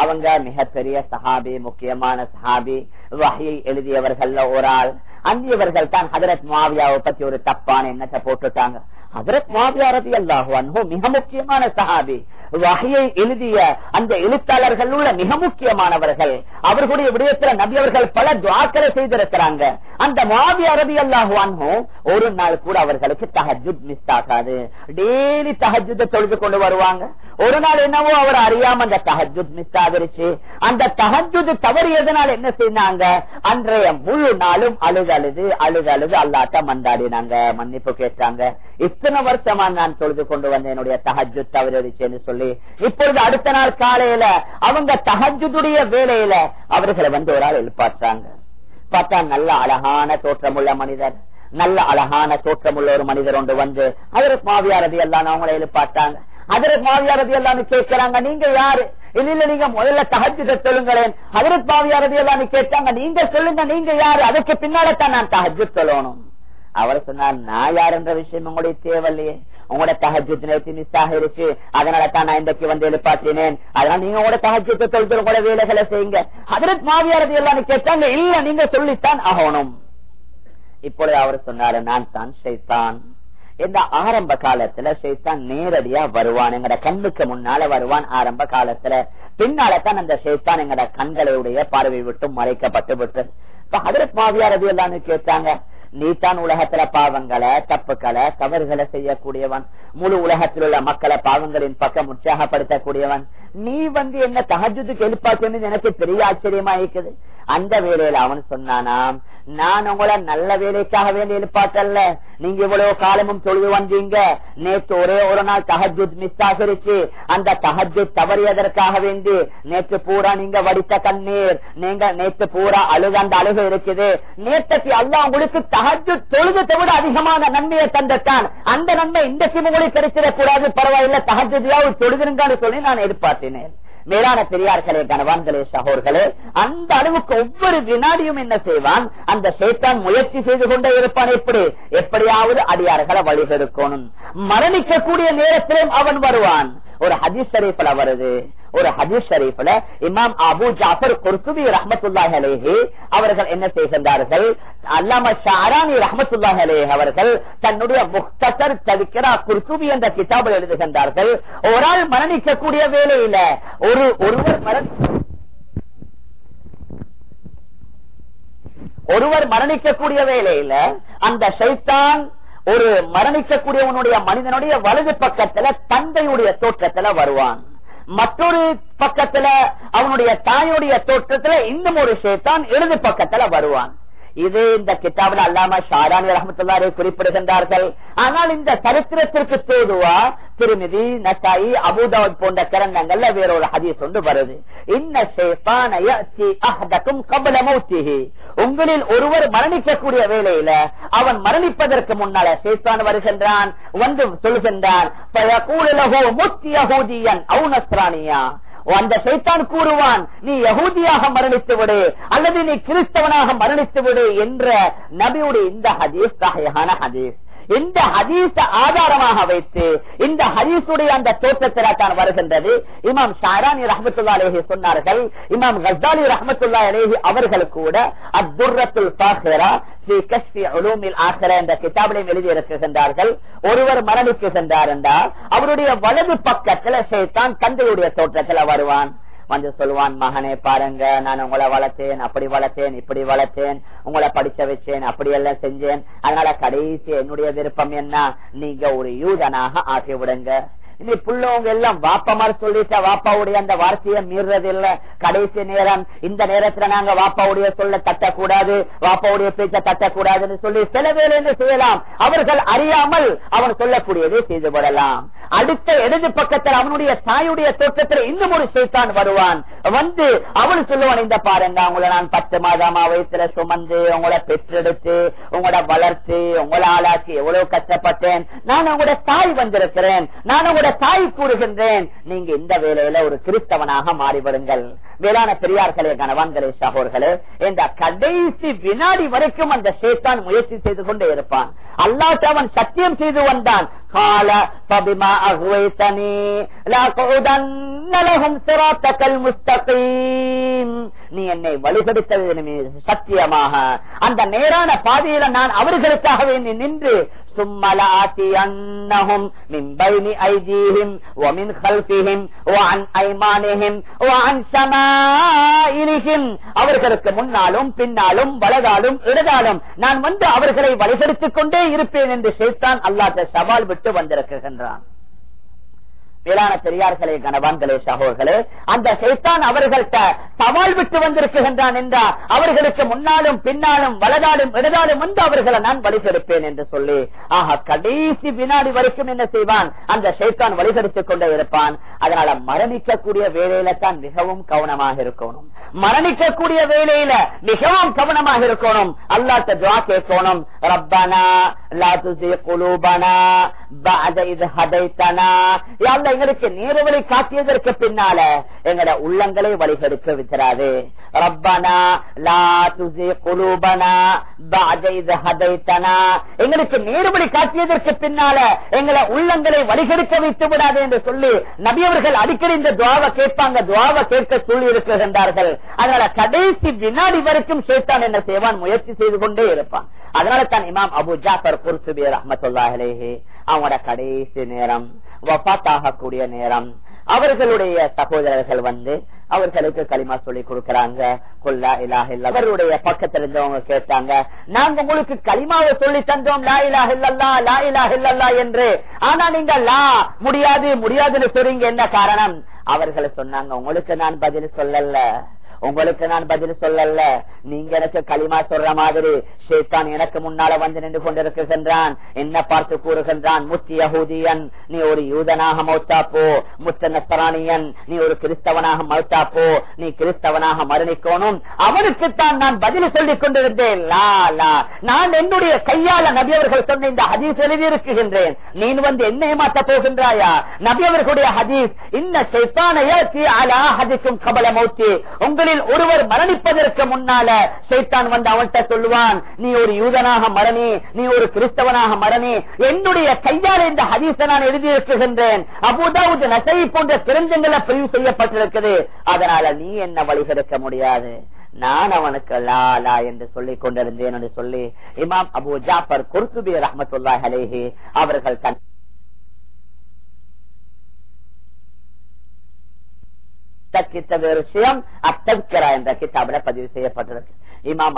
அவங்க மிகப்பெரிய சஹாபி முக்கியமான சஹாபி வகையை எழுதியவர்கள் ஒரு ஆள். அந்தியவர்கள் தான் ஹதரத் மாவியாவை பத்தி ஒரு தப்பான எண்ணத்தை போட்டுட்டாங்க ஹதரத் மாவியா அல்லாஹுவான்ஹோ மிக முக்கியமான சஹாபி. வகையை எழுதிய அந்த எழுத்தாளர்கள் உள்ள மிக முக்கியமானவர்கள். அவர்களுடைய விடயத்துல நபி அவர்கள் பல துவாக்களை செய்திருக்கிறாங்க. அந்த மாவி அரபி அல்லாஹுவான்ஹோ ஒரு நாள் கூட அவர்களுக்கு தஹஜுத் மிஸ் ஆகாது. டெய்லி தஹஜுத தொழுது கொண்டு வருவாங்க. ஒரு நாள் என்னவோ அவர் அறியாம அந்த தஹஜுத் மிஸ் ஆகிருச்சு அந்த தஹஜுத் தவறியதனால் என்ன செய்தாங்க அன்றைய முழு நாளும் அழுது அழுது அழுது அழுது அல்லாட்ட மண்டாடினாங்க மன்னிப்பு கேட்டாங்க. இத்தனை வருஷமா நான் தொழுது கொண்டு வந்த என்னுடைய தஹஜுத் தவறிடுச்சுன்னு சொல்லி இப்பொழுது அடுத்த நாள் காலையில அவங்க தஹஜுடைய வேலையில அவர்களை வந்து ஒரு ஆள் எழுப்பாற்றாங்க. பார்த்தா நல்ல அழகான தோற்றமுள்ள மனிதர். நல்ல அழகான தோற்றமுள்ள ஒரு மனிதர் ஒன்று வந்து அதற்கு மாவியாரதி எல்லாம் அவங்களை எழுப்பாட்டாங்க அதற்கு மாவியாரதி எல்லாம் கேட்கிறாங்க. நீங்க யாரு? இல்ல நீங்க முதல்ல தகஜத்தை சொல்லுங்களேன். அதற்கு மாவியாரதி எல்லாம் கேட்டாங்க. நீங்க சொல்லுங்க நீங்க யாரு? அதுக்கு பின்னால்தான் நான் தகஜு சொல்லணும். அவர் சொன்னார் நான் யார் என்ற விஷயம் உங்களுடைய தேவையில்லையே. உங்களோட தகஜத்து நேற்று மிஸ் ஆகிருச்சு அதனால தான் நான் இன்றைக்கு வந்து எழுப்பாத்தினேன் அதனால நீங்க உங்களோட தகஜத்தை தொழில் உங்களோட வேலைகளை செய்யுங்க. அதற்கு மாவியாரதி எல்லாம் கேட்டாங்க இல்ல நீங்க சொல்லித்தான் ஆகணும். இப்பொழுது அவர் சொன்னாரு நான் தான் ஷைத்தான். இந்த ஆரம்ப காலத்துல சேத்தான் நேரடியா வருவான் எங்கட கண்ணுக்கு முன்னால வருவான் ஆரம்ப காலத்துல. பின்னாலதான் அந்த சேத்தான் எங்கட கண்களுடைய பார்வை விட்டு மறைக்கப்பட்டு விட்டது. இப்ப ஹதரத் மாவியாரதி எல்லாம் கேட்டாங்க நீ தான் உலகத்துல பாவங்களை தப்புக்களை தவறுகளை செய்யக்கூடியவன். முழு உலகத்தில் உள்ள மக்களை பாவங்களின் பக்கம் உற்சாகப்படுத்தக்கூடியவன். நீ வந்து என்ன தகஜத்துக்கு எழுப்பாக்குன்னு எனக்கு பெரிய ஆச்சரியமா இருக்குது. அந்த வேலையில அவன் சொன்னானாம் நான் உங்களை நல்ல வேலைக்காக வேண்டி எழுப்பாட்டல்ல நீங்க இவ்வளவு காலமும் தொழுது வந்தீங்க. நேற்று ஒரே ஒரு நாள் தஹஜுத் மிஸ் ஆகிருச்சு அந்த தகஜு தவறியதற்காக வேண்டி நேற்று பூரா நீங்க வடித்த கண்ணீர். நீங்க நேற்று பூரா அழுக அந்த அழுகு இருக்குது. நேற்றைக்கு அல்லா உங்களுக்கு தகஜு தொழுதத்தை விட அதிகமான நன்மையை தந்துட்டான் அந்த நன்மை இந்த உங்களுக்கு கிடைச்சிடக்கூடாது பரவாயில்ல தகஜு தொழுதுருங்கான்னு சொல்லி நான் எதிர்பார்த்தினேன் மேலான பெரியார்களே கணவான்களே சகோர்களே அந்த அளவுக்கு ஒவ்வொரு வினாடியும் என்ன செய்வான்? அந்த சேத்தான் முயற்சி செய்து கொண்டே இருப்பான் எப்படி? எப்படியாவது அடியார்களை வழிகெடுக்கணும். மரணிக்கக்கூடிய நேரத்திலும் அவன் வருவான். ஒரு ஹதீஸ் ஷரீஃப்ல வருது ஒரு ஹதீஸ் ஷரீஃப்ல இமாம் அபு ஜாஃபர் குர்துபி ரஹமத்துல்லாஹ் அலேஹி அவர்கள் என்ன செய்கின்றார்கள்? அல்லாம ஷாரானி ரஹமத்துல்லாஹ் அலேஹி அவர்கள் தன்னுடைய முக்தசர் தவிக்கிறா குர்துபி என்ற கிதாபில் எழுதுகின்றார்கள். ஒரு ஆள் மரணிக்கக்கூடிய வேலையில ஒரு ஒருவர் மரணி ஒருவர் மரணிக்கக்கூடிய வேலையில அந்த சைத்தான் ஒரு மரணிக்கக்கூடியவனுடைய மனிதனுடைய வலது பக்கத்துல தந்தையுடைய தோற்றத்துல வருவான். மற்றொரு பக்கத்துல அவனுடைய தாயுடைய தோற்றத்துல இன்னும் ஒரு சேத்தான் இடது பக்கத்துல வருவான். இது இந்த கிட்டாபில் அல்லாம ஷாரானி ரஹமத்துல்லாரை குறிப்பிடுகின்றார்கள். ஆனால் இந்த சரித்திரத்திற்கு தோதுவா திருமிதி நசாயி அபுதாவத் போன்ற கிரந்தங்கள்ல வேறொரு ஹதீஸ் ஒன்று வருது. இன்ன உங்களில் ஒருவர் மரணிக்கக்கூடிய வேளையில அவன் மரணிப்பதற்கு முன்னால சேத்தான் வருகின்றான் வந்து சொல்கின்றான் அந்த சைத்தான் கூறுவான் நீ யகூதியாக மரணித்து விடு அல்லது நீ கிறிஸ்தவனாக மரணித்து விடு என்ற நபியுடைய இந்த ஹதீஸ் தகையான ஹதீஸ். இந்த ஹதீஸ ஆதாரமாக வைத்து இந்த ஹதீஸுடைய அந்த தோற்றத்தில வருகின்றது. இமாம் ஷாரானி ரஹமத்துல்லா அலேஹி சொன்னார்கள் இமாம் கஸ்தாலி ரஹமத்துல்லா அலேஹி அவர்கள் கூட அத்துர்ரத்துல் பாஹிரா ஸ்ரீ கஷ்மி ஆகிற என்ற கிதாபிலையும் எழுதி ஒருவர் மரணிக்குகின்றார் என்றால் அவருடைய வலது பக்கத்தில் சேத்தான் தந்தையுடைய தோற்றத்தில் வருவான். வந்து சொல்லுவான் மகனே பாருங்க நான் உங்களை வளர்த்தேன் அப்படி வளர்த்தேன் இப்படி வளர்த்தேன் உங்களை படிச்ச வச்சேன் அப்படி எல்லாம் செஞ்சேன். அதனால கடைசி என்னுடைய விருப்பம் என்ன? நீங்க ஒரு யூதனாக ஆக்கி இனி புள்ளவங்க எல்லாம் வாப்பா மாதிரி சொல்லிட்டா வாப்பாவுடைய அந்த வார்த்தையை மீறது இல்ல. கடைசி நேரம் இந்த நேரத்துல நாங்க வாப்பாவுடைய சொல்ல தட்டக்கூடாது வாப்பாவுடைய பேச்ச தட்டக்கூடாதுன்னு சொல்லி சில வேலை என்ன செய்யலாம்? அவர்கள் அறியாமல் அவன் சொல்லக்கூடியதை செய்து விடலாம் அடுத்த இடது பக்கத்தில் அவனுடைய தாயுடைய தோட்டத்தில் இன்னும் ஒரு சைத்தான் வருவான். வந்து அவன் சொல்லுவான் இந்த பாருங்க உங்களை நான் பத்து மாதமா வயசுல சுமந்து உங்களை பெற்றெடுத்து உங்களோட வளர்த்து உங்களை ஆளாக்கி எவ்வளவு கஷ்டப்பட்டேன். நான் உங்களோட தாய் வந்திருக்கிறேன். நான் உங்களோட தாய் கூறுகின்றேன். நீங்க இந்த வேலையில ஒரு கிறிஸ்தவனாக மாறிவிடுங்கள். வேளாண் பெரியார்களே கணவான்களே சகோர்களே இந்த கடைசி வினாடி வரைக்கும் அந்த சேத்தான் முயற்சி செய்து கொண்டே இருப்பான். அல்லாட்ட அவன் சத்தியம் செய்து வந்தான். கால பபிமா அகுவைத்தனி லகும் சிராத்தக்கல் முஸ்தகீம் நீ என்னை வழிபடுத்தது சத்தியமாக அந்த நேரான பாதையில நான் அவர்களுக்காகவே நீ நின்று ثم من بين أيديهم ومن خلفهم وعن أيمانهم وعن شمائلهم அவர்களுக்கு முன்னாலும் பின்னாலும் வலதாலும் இடதாலும் நான் வந்து அவர்களை வழிபடுத்திக் கொண்டே இருப்பேன் என்று சேத்தான் அல்லாத சவால் விட்டு வந்திருக்கின்றான். மேலான பெரியார்களே கணவான்களே சகோதர்களே அந்த சைத்தான் அவர்கள்ட்ட சவால் விட்டு வந்திருக்கின்றான் என்றார் அவர்களுக்கு முன்னாலும் பின்னாலும் வலதாலும் இடதாலும் வந்து அவர்களை நான் வழிபெடுப்பேன் என்று சொல்லி ஆக கடைசி வினாடி வரைக்கும் என்ன செய்வான்? அந்த சைத்தான் வழிபடுத்திக் கொண்டே இருப்பான். அதனால மரணிக்கக்கூடிய வேலையில தான் மிகவும் கவனமாக இருக்கணும். மரணிக்கக்கூடிய வேலையில மிகவும் கவனமாக இருக்கணும். அல்லாட்ட துவா கேட்கணும். ரப்பனா லா துசி குலூபனா பஅத இது ஹதைத்தனா. யா எங்களுக்கு நேரவழி காட்டியதற்கு பின்னால எங்கட உள்ளங்களை வழிகெடுக்க விட்டுறாது ரப்பனா லா துசி குலூபனா எங்களுக்கு நேர்வழி காட்டியதற்கு பின்னால எங்களை உள்ளங்களை வழிகெடுக்க வைத்து விடாது என்று சொல்லி நபியவர்கள் அடிக்கடி இந்த துவாவை கேட்பாங்க. துவாவை கேட்க சொல்லி இருக்கின்றார்கள். அதனால கடைசி வினாடி வரைக்கும் சேத்தான் என்ன செய்வான்? முயற்சி செய்து கொண்டே இருப்பான். அதனால தான் இமாம் அபு ஜாஃபர் குர்சுபி ரஹமத்துல்லாஹே அவங்களோட கடைசி நேரம். வபாத்தாகக்கூடிய நேரம். அவர்களுடைய சகோதரர்கள் வந்து அவர்களுக்கு களிமா சொல்லி கொடுக்கறாங்க. கொல்லா இலாக இல்ல. அவருடைய பக்கத்துல இருந்தவங்க கேட்டாங்க நாங்க உங்களுக்கு களிமாவை சொல்லி தந்தோம். லா இலாக இல்லல்லா லா இலாக இல்லல்லா என்று. ஆனா நீங்க லா முடியாது முடியாதுன்னு சொல்றீங்க என்ன காரணம்? அவர்களை சொன்னாங்க உங்களுக்கு நான் பதில் சொல்லல. உங்களுக்கு நான் பதில் சொல்லல நீங்க எனக்கு களிமா சொல்ற மாதிரி. ஷேத்தான் எனக்கு முன்னால வந்து நின்று கொண்டிருக்கின்றான். என்ன பார்த்து கூறுகின்றான்? முத்தி யகூதியன் நீ ஒரு யூதனாக மௌத்தா போ. முத்த நஸ்தரானியன் நீ ஒரு கிறிஸ்தவனாக மௌத்தா போ. நீ கிறிஸ்தவனாக மரணிக்கணும். அவனுக்குத்தான் நான் பதில் சொல்லிக் கொண்டிருந்தேன். லா நான் என்னுடைய கையால நபியவர்கள் சொன்ன இந்த ஹதீஸ் எழுதி இருக்குகின்றேன் நீ வந்து என்ன மாத்த போகின்றாயா? நபியவர்களுடைய ஹதீஸ் இன்ன ஷைத்தான அலா ஹதிக்கும் கபல மௌத்தி. உங்களில் ஒருவர் மரணிப்பதற்கு முன்னால சைத்தான் வந்து அவன்கிட்ட சொல்லுவான் நீ ஒரு யூதனாக மரணி நீ ஒரு கிறிஸ்தவனாக மரணி என்னுடைய கையால் இந்த ஹதீச நான் எழுதியிருக்கின்றேன் அபுதாவுது நசை போன்ற பிறஞ்சங்களை பிரிவு செய்யப்பட்டிருக்குது. அதனால நீ என்ன வழிகெடுக்க முடியாது? நான் அவனுக்கு லா லா என்று சொல்லிக் கொண்டிருந்தேன் என்று சொல்லி இமாம் அபு ஜாஃபர் குர்துபி ரஹமத்துல்லா அலேஹி அவர்கள் தன் விஷயம் அத்தவிக்கிறா என்ற கிதாபில பதிவு செய்யப்பட்டிருக்கு. இமாம்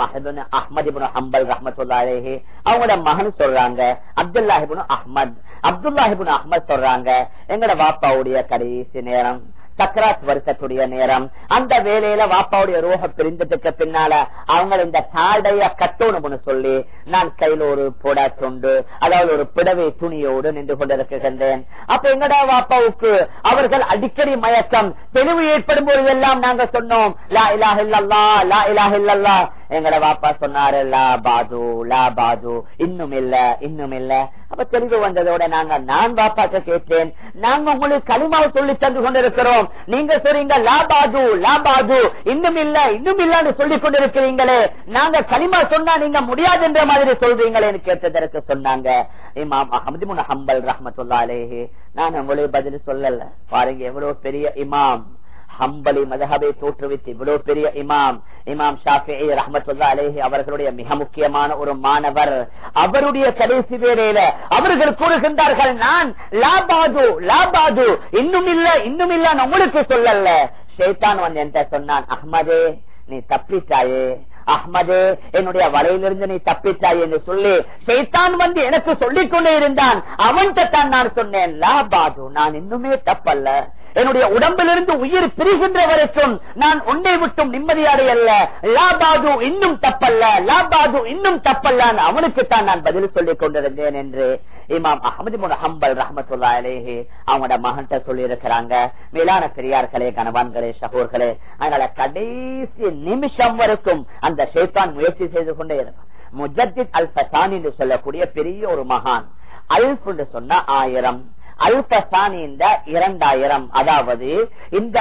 அஹமது அம்பல் ரஹமத்துல்லாஹி அவங்களோட மகன் சொல்றாங்க அப்துல்லாஹிபுன் அஹமத். அப்துல்லாஹிபுன் அஹமத் சொல்றாங்க எங்கட வாப்பாவுடைய கடைசி நேரம். சக்கராத் வருஷத்துடைய நேரம். அந்த வேலையில வாப்பாவுடைய ரோக பிரிந்ததுக்கு பின்னால அவங்க இந்த தாடைய கட்டணும்னு சொல்லி நான் கையில ஒரு புட துண்டு அதாவது ஒரு பிடவை துணியோடு நின்று கொண்டிருக்கின்றேன். அப்ப எங்கடா வாப்பாவுக்கு? அவர்கள் அடிக்கடி மயக்கம். தெளிவு ஏற்படும் போதெல்லாம் நாங்க சொன்னோம் லா இலாஹில்லா லா இலாஹில்லா எங்கட பாப்பா சொன்னாரு லா பாது லா பாது இன்னும் இல்ல இன்னும் இல்ல. அப்ப தெளிவு வந்ததோட நாங்க நான் பாப்பா கேட்டேன். நாங்க உங்களுக்கு களிமாவை சொல்லி தந்து கொண்டிருக்கிறோம். நீங்க சொல்றீங்க லா பாது லா பாது இன்னும் இல்ல இன்னும் இல்லன்னு சொல்லிக் கொண்டிருக்கிறீங்களே. நாங்க களிமா சொன்னா நீங்க முடியாது என்ற மாதிரி சொல்றீங்களேன்னு கேட்டதற்கு சொன்னாங்க. இமாம் அஹமது முன் ஹம்பல் ரஹமத்துல்லா அலேஹி. நான் உங்களுக்கு பதில் சொல்லல. பாருங்க எவ்வளவு பெரிய இமாம். ஹம்பலி மதஹபை தோற்றுவித்து இவ்வளவு பெரிய இமாம் இமாம் ஷாஃபி ரஹமத்துல்லா அலேஹி அவர்களுடைய மிக முக்கியமான ஒரு மாணவர். அவருடைய கடைசி வேலையில அவர்கள் கூறுகின்றார்கள் நான் லாபாது லாபாது இன்னும் இல்ல இன்னும் இல்ல உங்களுக்கு சொல்லல. சேத்தான் வந்து என்கிட்ட சொன்னான் அஹ்மதே நீ தப்பித்தாயே அஹ்மதே என்னுடைய வலையிலிருந்து நீ தப்பித்தாய் என்று சொல்லி சைத்தான் வந்து எனக்கு சொல்லிக் கொண்டே இருந்தான். அவன்கிட்ட தான் நான் சொன்னேன் லா பாது நான் இன்னுமே தப்பல்ல. என்னுடைய உடம்பிலிருந்து உயிர் பிரிகின்ற வரைக்கும் நான் உன்னை விட்டும் நிம்மதியடையல்ல லாபாது இன்னும் தப்பல்ல. லாபாது இன்னும் தப்பல்ல அவனுக்கு தான் நான் பதில் சொல்லிக் கொண்டிருந்தேன் என்று இமாம் அஹமது ஹம்பல் ரஹமத்துல்லா அலேஹி அவங்களோட மகன்கிட்ட சொல்லி இருக்கிறாங்க மேலான பெரியார்களே கணவான்களே சகோர்களே அதனால கடைசி நிமிஷம் வரைக்கும் அந்த ஷேத்தான் முயற்சி செய்து கொண்டே இருக்கும். முஜத்தித் அல் பசான் என்று சொல்லக்கூடிய பெரிய ஒரு மகான். அல்ஃப் என்று சொன்ன ஆயிரம். அல்பசானி இந்த இரண்டாயிரம். அதாவது இந்த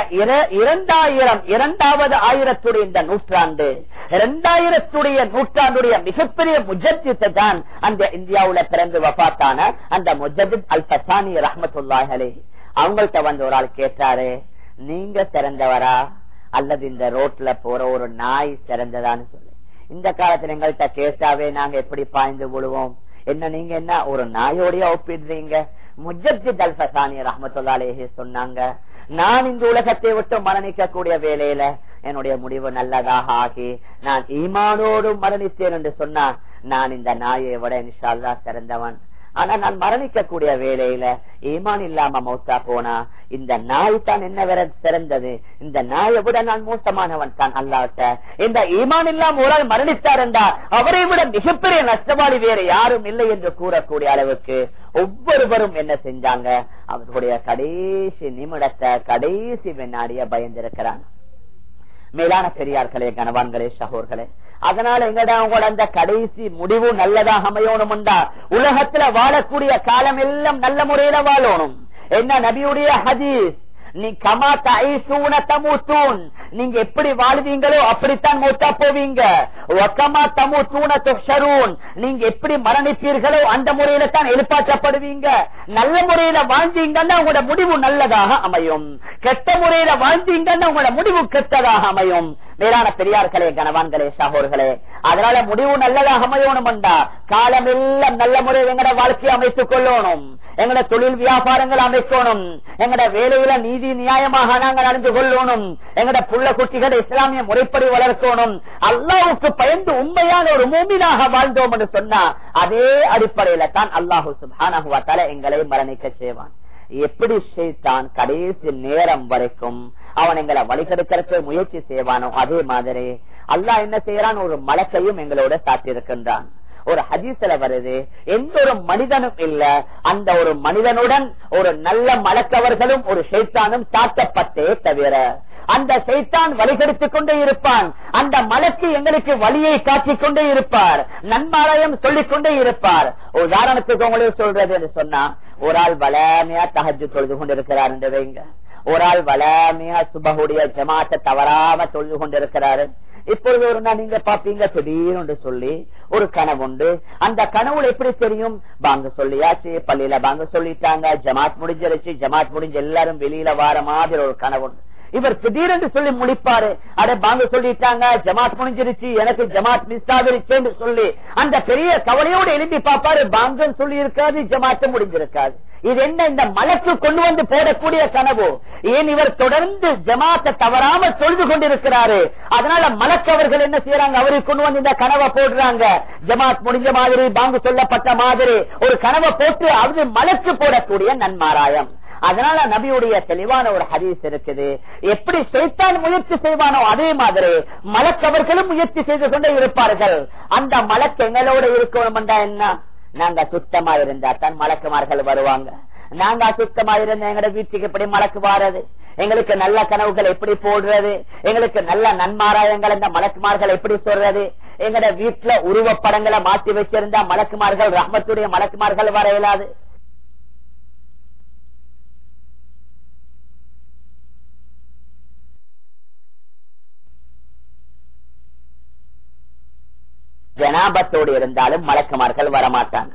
இரண்டாயிரம் இரண்டாவது ஆயிரத்துடைய இந்த நூற்றாண்டு இரண்டாயிரத்துடைய நூற்றாண்டுடைய மிகப்பெரிய முஜத்தித்தை தான் அந்த இந்தியாவுல பிறந்து வபாத்தான அந்த முஜத்தித் அல்பசானி ரஹமத்துல்லாஹலே அவங்கள்ட்ட வந்து ஒரு ஆள் கேட்டாரு நீங்க சிறந்தவரா? அல்லது இந்த ரோட்ல போற ஒரு நாய் சிறந்ததான்னு சொல்லு. இந்த காலத்துல எங்கள்கிட்ட கேட்டாவே நாங்க எப்படி பாய்ந்து விடுவோம் என்ன நீங்க என்ன ஒரு நாயோடைய ஒப்பிடுறீங்க? முஜத்தித் அல்பசானி ரஹமத்துல்லாலேஹி சொன்னாங்க நான் இந்த உலகத்தை விட்டு மரணிக்கக்கூடிய வேலையில என்னுடைய முடிவு நல்லதாக ஆகி நான் ஈமானோடு மரணித்தேன் என்று சொன்னா நான் இந்த நாயை விட இன்ஷால்லா சிறந்தவன். ஆனா நான் மரணிக்கக்கூடிய வேலையில ஈமான் இல்லாம மௌத்தா போனா இந்த நாய் தான் என்ன வேற சிறந்தது? இந்த நாயை விட நான் மோசமானவன் தான் அல்லாட்ட. இந்த ஈமான் இல்லாம ஒரு ஆள் மரணித்தார் என்றா அவரை விட மிகப்பெரிய நஷ்டவாளி வேற யாரும் இல்லை என்று கூறக்கூடிய அளவுக்கு ஒவ்வொருவரும் என்ன செஞ்சாங்க? அவர்களுடைய கடைசி நிமிடத்தை கடைசி வினாடிய பயந்திருக்கிறாங்க. மேலான பெரியார்களே கணவான்களே சகோர்களே அதனால எங்கடா உங்களோட அந்த கடைசி முடிவு நல்லதாக அமையணும்டா உலகத்துல வாழக்கூடிய காலம் எல்லாம் நல்ல முறையில வாழணும். என்ன நபியுடைய ஹதீஸ்? நீ கமா தைசூன தமுத்தூன். நீங்க எப்படி வாழ்வீங்களோ அப்படித்தான் மூத்தா போவீங்க. ஒக்கமா தமுத்தூன துஷரூன் நீங்க எப்படி மரணிப்பீர்களோ அந்த முறையில தான் எழுப்பாற்றப்படுவீங்க நல்ல முறையில வாழ்ந்தீங்கன்னா உங்களோட முடிவு நல்லதாக அமையும். கெட்ட முறையில வாழ்ந்தீங்கன்னா உங்களோட முடிவு கெட்டதாக அமையும். மேலான பெரியார்களே கணவான்களே சகோர்களே அதனால முடிவு நல்லதாக அமையணும்டா. காலம் எல்லாம் நல்ல முறையில் எங்களோட வாழ்க்கையை அமைத்துக் கொள்ளணும். எங்கட தொழில் வியாபாரங்கள் அமைக்கணும். எங்கட வேலையில நீதி நியாயமாக நாங்கள் நடந்து கொள்ளணும். எங்கட புள்ள குட்டிகளை இஸ்லாமிய முறைப்படி வளர்க்கணும். அல்லாவுக்கு பயந்து உண்மையான ஒரு மூமினாக வாழ்ந்தோம் என்று சொன்னா அதே அடிப்படையில தான் அல்லாஹு சுபானகுவாத்தால எங்களை மரணிக்க செய்வான். எப்படி செய்தான் கடைசி நேரம் வரைக்கும் அவன் எங்களை வழிகெடுக்கிறதுக்கு முயற்சி செய்வானோ அதே மாதிரி அல்லாஹ் என்ன செய்யறான்? ஒரு மலக்கையும் எங்களோட சாத்தியிருக்கின்றான். ஒரு ஹதீஸ்ல வருது. எந்த ஒரு மனிதனும் இல்ல. அந்த ஒரு மனிதனுடன் ஒரு நல்ல மலக்கவர்களும் ஒரு சைத்தானும் சாத்தப்பட்டே தவிர அந்த சைத்தான் வழிகெடுத்துக் கொண்டே இருப்பான். அந்த மலக்கு எங்களுக்கு வழியை காட்டிக் கொண்டே இருப்பார். நன்மாலயம் சொல்லிக் கொண்டே இருப்பார். உதாரணத்துக்கு உங்களுக்கு சொல்றது என்று சொன்னா ஒரு ஆள் வளமையா தகஜு தொழுது கொண்டிருக்கிறார் என்று வைங்க. ஒரு ஆள் வளமையா சுபகுடைய ஜமாத்தை தவறாம தொழுது கொண்டிருக்கிறாரு. இப்பொழுது ஒரு நாள் நீங்க பாப்பீங்க திடீர்னு சொல்லி ஒரு கனவு உண்டு. அந்த கனவுல எப்படி தெரியும்? பாங்க சொல்லியாச்சு பள்ளியில பாங்க சொல்லிட்டாங்க ஜமாத் முடிஞ்சிருச்சு ஜமாத் முடிஞ்சு எல்லாரும் வெளியில வார மாதிரி ஒரு கனவு உண்டு. இவர் திடீரென்று சொல்லி முடிப்பாரு அட பாங்க சொல்லிட்டாங்க ஜமாத் முடிஞ்சிருச்சு எனக்கு ஜமாத் மிஸ் ஆகிருச்சு சொல்லி அந்த பெரிய கவலையோடு எழுதி பார்ப்பாரு. பாங்கன்னு சொல்லி இருக்காது ஜமாத்து முடிஞ்சிருக்காது. இது என்ன இந்த மலக்கு கொண்டு வந்து போடக்கூடிய கனவு? ஏன் இவர் தொடர்ந்து ஜமாத்தை தவறாம தொழுது கொண்டிருக்கிறாரு? அதனால மலக்கு அவர்கள் என்ன செய்யறாங்க? அவருக்கு கொண்டு வந்து இந்த கனவை போடுறாங்க. ஜமாத் முடிஞ்ச மாதிரி பாங்கு சொல்லப்பட்ட மாதிரி ஒரு கனவை போட்டு அவரு மலக்கு போடக்கூடிய நன்மாராயம். அதனால நபியுடைய தெளிவான ஒரு ஹதீஸ் இருக்குது. எப்படி செய்தான் முயற்சி செய்வானோ அதே மாதிரி மலக்கவர்களும் முயற்சி செய்து கொண்டே இருப்பார்கள். அந்த மலக்கு எங்களோட இருக்கணும் என்ன? நாங்க சுத்தமா இருந்தா தான் மலக்குமார்கள் வருவாங்க. நாங்க அசுத்தமா இருந்த எங்களோட வீட்டுக்கு எப்படி மலக்கு வாரது? எங்களுக்கு நல்ல கனவுகள் எப்படி போடுறது? எங்களுக்கு நல்ல நன்மாராயங்கள் இந்த மலக்குமார்கள் எப்படி சொல்றது? எங்களோட வீட்டுல உருவப்படங்களை மாற்றி வச்சிருந்தா மலக்குமார்கள் ரஹமத்துடைய மலக்குமார்கள் வர இயலாது. ஜனாபத்தோடு இருந்தாலும் மலக்குமார்கள் வரமாட்டாங்க.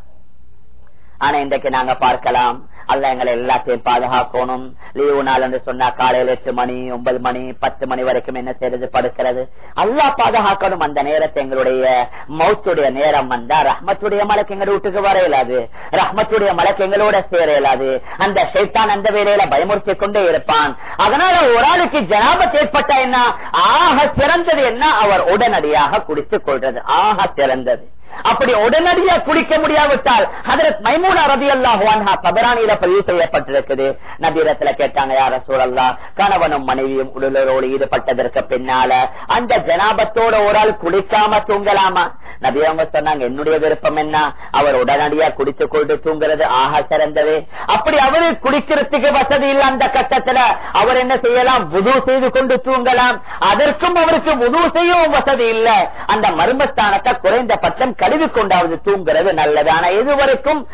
ஆனா இன்றைக்கு நாங்க பார்க்கலாம் அல்ல எங்களை எல்லாத்தையும் பாதுகாக்கணும். லீவு நாள் என்று சொன்னா காலையில எட்டு மணி ஒன்பது மணி பத்து மணி வரைக்கும் என்ன செய்யறது? படுக்கிறது. அல்லா பாதுகாக்கணும். அந்த நேரத்தை எங்களுடைய மௌத்துடைய நேரம் வந்தா ரஹ்மத்துடைய மலைக்கு எங்க வீட்டுக்கு வர இயலாது. ரஹ்மத்துடைய மலைக்கு எங்களோட சேர இயலாது. அந்த சைத்தான் அந்த வேலையில பயமுறுத்தி கொண்டே இருப்பான். அதனால ஒரு ஆளுக்கு ஜனாபத் ஏற்பட்டா என்ன? ஆக சிறந்தது என்ன? அவர் உடனடியாக குடித்துக் கொள்றது ஆக சிறந்தது. அப்படி உடனடியாக குளிக்க முடியாவிட்டால் அதற்கு மைமூனா ரதி அல்லாஹுவான்ஹா பபரானியில பதிவு செய்யப்பட்டிருக்குது. நபீரத்துல கேட்டாங்க யார சூழல்லா கணவனும் மனைவியும் உடலோடு ஈடுபட்டதற்கு பின்னால அந்த ஜனாபத்தோட ஒரு ஆள் குளிக்காம தூங்கலாமா? நபி அவங்க சொன்னாங்க என்னுடைய விருப்பம் என்ன? அவர் உடனடியா குடிச்சு கொண்டு தூங்குறது ஆக சிறந்தது. அப்படி அவரு குடிக்கிறதுக்கு வசதி இல்ல அந்த கட்டத்துல. அவர் என்ன செய்யலாம்? புது செய்து கொண்டு தூங்கலாம். அதற்கும் அவருக்கு புது செய்யவும் வசதி இல்ல. அந்த மர்மஸ்தானத்தை குறைந்த பட்சம் கழுவி கொண்டாவது தூங்குறது நல்லது. ஆனா பஜருடைய வரைக்கும்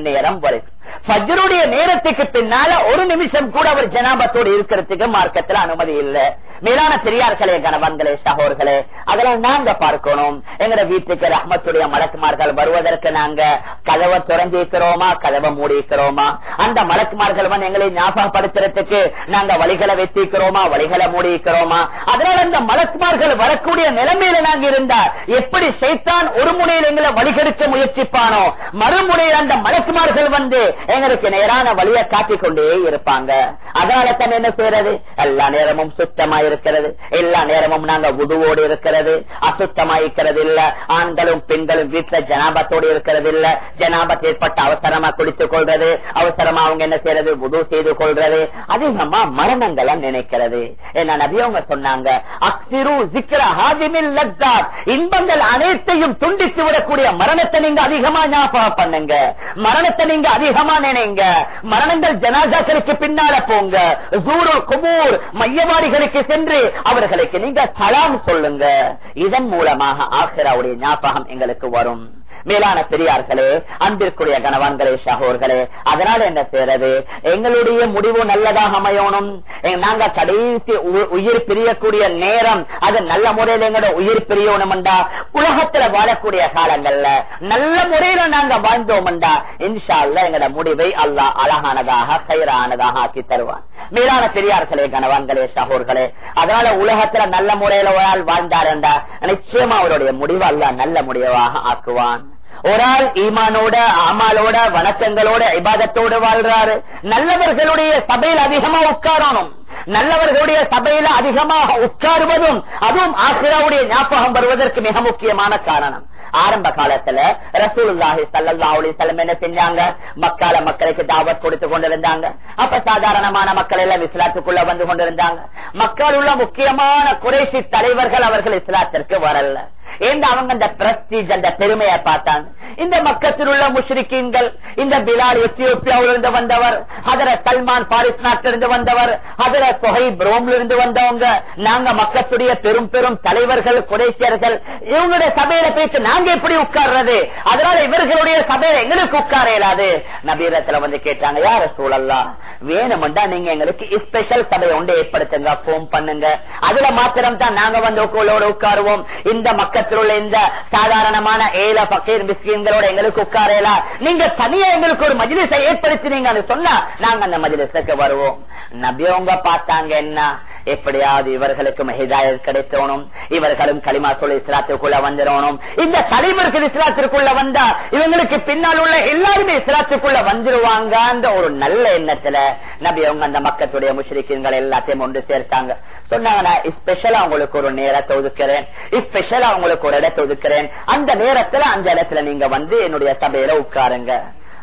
நேரம் வரைக்கும். பஜ்ருடைய நேரத்துக்கு பின்னால ஒரு நிமிஷம் கூட அவர் ஜனாபத்தோடு இருக்கிறதுக்கு மார்க்கத்தில் அனுமதி இல்லை. மேலான பெரியார்களே கணவன்களே சகோர்களே அதெல்லாம் நாங்க பார்க்கணும். எங்கட வீட்டுக்கு ரஹ்மத்துடைய மலக்குமார்கள் வருவதற்கு நாங்க கதவை திறந்திருக்கிறோமா கதவை மூடிக்கிறோமா அந்த மலக்குமார்கள் வந்து எங்களை ஞாபகப்படுத்துறதுக்கு நாங்க வழிகளை வெத்திக்கிறோமா வழிகளை மூடிக்கிறோமா அதனால அந்த மலக்குமார்கள் வரக்கூடிய நிலைமையில நாங்க இருந்தா எப்படி செய்தான் ஒரு முனையில் எங்களை வழிகெடுக்க முயற்சிப்பானோ? மறுமுனையில் அந்த மலக்குமார்கள் வந்து எங்களுக்கு நேரான வழியை காட்டிக் கொண்டே இருப்பாங்க. அதனால தான் என்ன செய்யறது? எல்லா நேரமும் சுத்தமா இருக்கிறது எல்லா நேரமும் நாங்க உதுவோடு இருக்கிறது. அசுத்தமா இருக்கிறது இல்ல ஆண்களும் பெண்களும் வீட்டுல ஜனாபத்தோடு இருக்கிறது இல்ல ஜனாபத் ஏற்பட்ட அவசரமா குடித்துக் கொள்றது அவசரமா அவங்க என்ன செய்யறது? உது செய்து கொள்றது அதிகமா மரணங்களை நினைக்கிறது. என்ன நபியவங்க சொன்னாங்க அக்சிரு சிக்ர ஹாதிமில் லத்தாத் இன்பங்கள் அனைத்தையும் துண்டித்து விடக்கூடிய மரணத்தை நீங்க அதிகமா ஞாபகம் பண்ணுங்க. மரணத்தை நீங்க அதிகமா நினைங்க மரணங்கள் ஜனாஜாக்களுக்கு பின்னால போங்க. ஜூரு குபூர் மையவாடிகளுக்கு சென்று அவர்களுக்கு நீங்க சலாம் சொல்லுங்க. இதன் மூலமாக ஆசிராவுடைய ஞாபகம் எங்களுக்கு வரும். மேலான பெரியார்களே அன்பிற்குரிய கணவான்களே சகோர்களே அதனால என்ன செய்யறது? எங்களுடைய முடிவு நல்லதாக அமையணும். நாங்க கடைசி உயிர் பிரியக்கூடிய நேரம் அது நல்ல முறையில் எங்களோட உயிர் பிரியணும்டா உலகத்துல வாழக்கூடிய காலங்கள்ல நல்ல முறையில நாங்க வாழ்ந்தோம்டா இன்ஷா அல்ல எங்களோட முடிவை அல்லா அழகானதாக கயிறானதாக ஆக்கி தருவான். மேலான பெரியார்களே கணவான்களே சகோர்களே அதனால உலகத்துல நல்ல முறையில ஒரு ஆள் வாழ்ந்தாருண்டா? நிச்சயமா அவருடைய முடிவு அல்ல நல்ல முடிவாக ஆக்குவான். ஒரு ஆள் ஈமானோட ஆமாலோட வணக்கங்களோட இபாதத்தோடு வாழ்றாரு. நல்லவர்களுடைய சபையில் அதிகமா உட்காரணும். நல்லவர்களுடைய சபையில அதிகமாக உட்காருவதும் அதுவும் ஆசிராவுடைய ஞாபகம் வருவதற்கு மிக முக்கியமான காரணம். ஆரம்ப காலத்துல ரசூலுல்லாஹி சல்லல்லாஹு அலைஹி என்ன செஞ்சாங்க? மக்கால மக்களுக்கு தாவத் கொடுத்து கொண்டிருந்தாங்க. அப்ப சாதாரணமான மக்கள் எல்லாம் இஸ்லாத்துக்குள்ள வந்து கொண்டிருந்தாங்க. மக்கள் உள்ள முக்கியமான குறைசி தலைவர்கள் அவர்கள் இஸ்லாத்திற்கு வரல. ஏன் அவங்க அந்த பிரஸ்டீஜ் அந்த பெருமையை பார்த்தாங்க? இந்த மக்கத்தில் உள்ள முஷ்ரிக்கீன்கள் இந்த பிலால் எத்தியோப்பியாவிலிருந்து வந்தவர் அதர சல்மான் பாரிஸ் நாட்டிலிருந்து வந்தவர் அதர சொகை ரோம்ல இருந்து வந்தவங்க நாங்க மக்களுடைய பெரும் பெரும் தலைவர்கள் குறைசியர்கள் இவங்களுடைய சபையில பேச்சு நாங்க எப்படி உட்கார்றது? அதனால இவர்களுடைய சபையில எங்களுக்கு உட்கார இயலாது. நபீரத்துல வந்து கேட்டாங்க யார சூழல்லாம் வேணும்டா நீங்க எங்களுக்கு ஸ்பெஷல் சபை ஒன்று ஏற்படுத்துங்க போன் பண்ணுங்க. அதுல மாத்திரம் தான் நாங்க வந்து உங்களோட உட்காருவோம். இந்த மக்கத்தில் உள்ள இந்த சாதாரணமான ஏல பக்கீர் மிஸ்கின்களோட எங்களுக்கு உட்காரலா நீங்க தனியா எங்களுக்கு ஒரு மஜிலிசை ஏற்படுத்தினீங்கன்னு சொன்னா நாங்க அந்த மஜிலிசுக்கு வருவோம். நபியவங்க பார்த்தாங்க என்ன? எப்படியாவது இவர்களுக்கும் ஹிதாயத் கிடைத்தோனும் இவர்களும் களிமா சொல்லி இஸ்லாத்திற்குள்ள வந்துடணும் இந்த தலைவர்கள் இஸ்லாத்திற்குள்ள வந்தா இவங்களுக்கு பின்னால் உள்ள எல்லாருமே இஸ்லாத்துக்குள்ள வந்துருவாங்க ஒரு நல்ல எண்ணத்துல நபி அவங்க அந்த மக்களுடைய முஷ்ரிக்கீன்கள் எல்லாத்தையும் ஒன்று சேர்த்தாங்க. சொன்னாங்க நான் ஸ்பெஷலா உங்களுக்கு ஒரு நேரத்தை ஒதுக்கிறேன். ஸ்பெஷலா உங்களுக்கு ஒரு இடத்தை ஒதுக்கிறேன். அந்த நேரத்துல அந்த இடத்துல நீங்க வந்து என்னுடைய சபையில உட்காருங்க.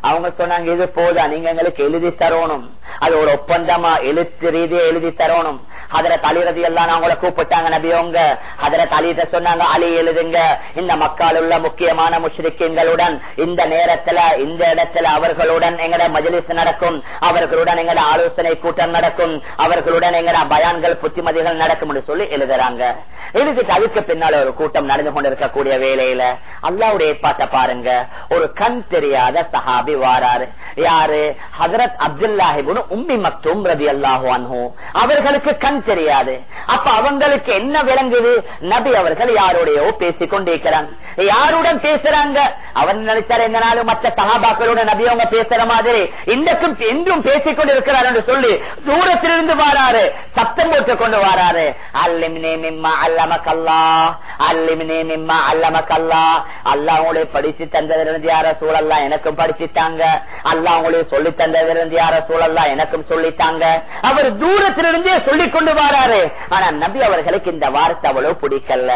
அவங்க சொன்னாங்க இது போதா? நீங்க எங்களுக்கு எழுதி தரணும். அது ஒரு ஒப்பந்தமா? எழுத்து ரீதியா எழுதி தரணும். அதுல தலைரதி எல்லாம் அவங்கள கூப்பிட்டாங்க நபியோங்க அதுல தலையிட்ட சொன்னாங்க அலி எழுதுங்க. இந்த மக்கள் உள்ள முக்கியமான முஷ்ரிக்கீன்களுடன் இந்த நேரத்துல இந்த இடத்துல அவர்களுடன் எங்கட மஜலிஸ் நடக்கும். அவர்களுடன் எங்கட ஆலோசனை கூட்டம் நடக்கும். அவர்களுடன் எங்கட பயான்கள் புத்திமதிகள் நடக்கும் சொல்லி எழுதுறாங்க. எழுதிட்டு அதுக்கு பின்னால ஒரு கூட்டம் நடந்து கொண்டிருக்கக்கூடிய வேலையில அல்லாவுடைய ஏற்பாட்டை பாருங்க. ஒரு கண் தெரியாத சஹாபி வாராரு. யாரு? ஹசரத் அப்துல்லாஹிபுன் உம்மி மக்தும் ரதி அல்லாஹு அன்ஹு. அவர்களுக்கு கண் தெரியாது. அப்ப அவங்களுக்கு என்ன விளங்குது? நபி அவர்கள் யாரோடையோ பேசிக் கொண்டிருக்கிறாங்க யாருடன் பேசுறாங்க? அவர் நினைச்சாரு எந்த மற்ற சகாபாக்களோட நபி அவங்க பேசுற மாதிரி இன்றைக்கும் என்றும் பேசிக் கொண்டு இருக்கிறார் என்று சொல்லி தூரத்திலிருந்து வாராரு. சத்தம் போட்டு கொண்டு வாராரு. அல்லிமினே மிம்மா அல்லமக்கல்லா அல்லிமினே மிம்மா அல்லமக்கல்லா அல்லாஹ் அல்லாவோட படிச்சு தந்ததிலிருந்து யார? சூழல்லாம் எனக்கும் படிச்சுட்டாங்க அல்லா உங்களை சொல்லி விருந்து யார சூழல்லாம் எனக்கும் சொல்லித்தாங்க. அவர் தூரத்திலிருந்தே சொல்லிக் கொண்டு வராரு. ஆனா நபி அவர்களுக்கு இந்த வார்த்தை அவ்வளவு பிடிக்கல.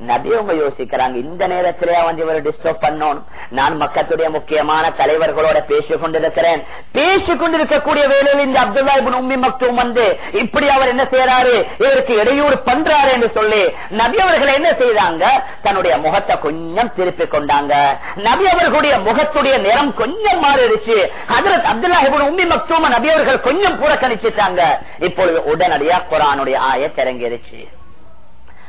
நபியவங்க யோசிக்கிறாங்க இந்த நேரத்திலே வந்து இவர் டிஸ்டர்ப் பண்ணணும் நான் மக்களுடைய முக்கியமான தலைவர்களோட பேசிக் கொண்டிருக்கிறேன் பேசிக் கொண்டிருக்கக்கூடிய வேலையில் இந்த அப்துல்லா இபின் உம்மி மக்தும் வந்து இப்படி அவர் என்ன செய்யறாரு இவருக்கு இடையூறு பண்றாரு என்று சொல்லி நபி அவர்கள் என்ன செய்தாங்க? தன்னுடைய முகத்தை கொஞ்சம் திருப்பி கொண்டாங்க. நபி அவர்களுடைய முகத்துடைய நிறம் கொஞ்சம் மாறிடுச்சு. ஹதரத் அப்துல்லா இபின் உம்மி மக்தூம நபி அவர்கள் கொஞ்சம் புறக்கணிச்சுட்டாங்க. இப்பொழுது உடனடியா குரானுடைய ஆய திறங்கிருச்சு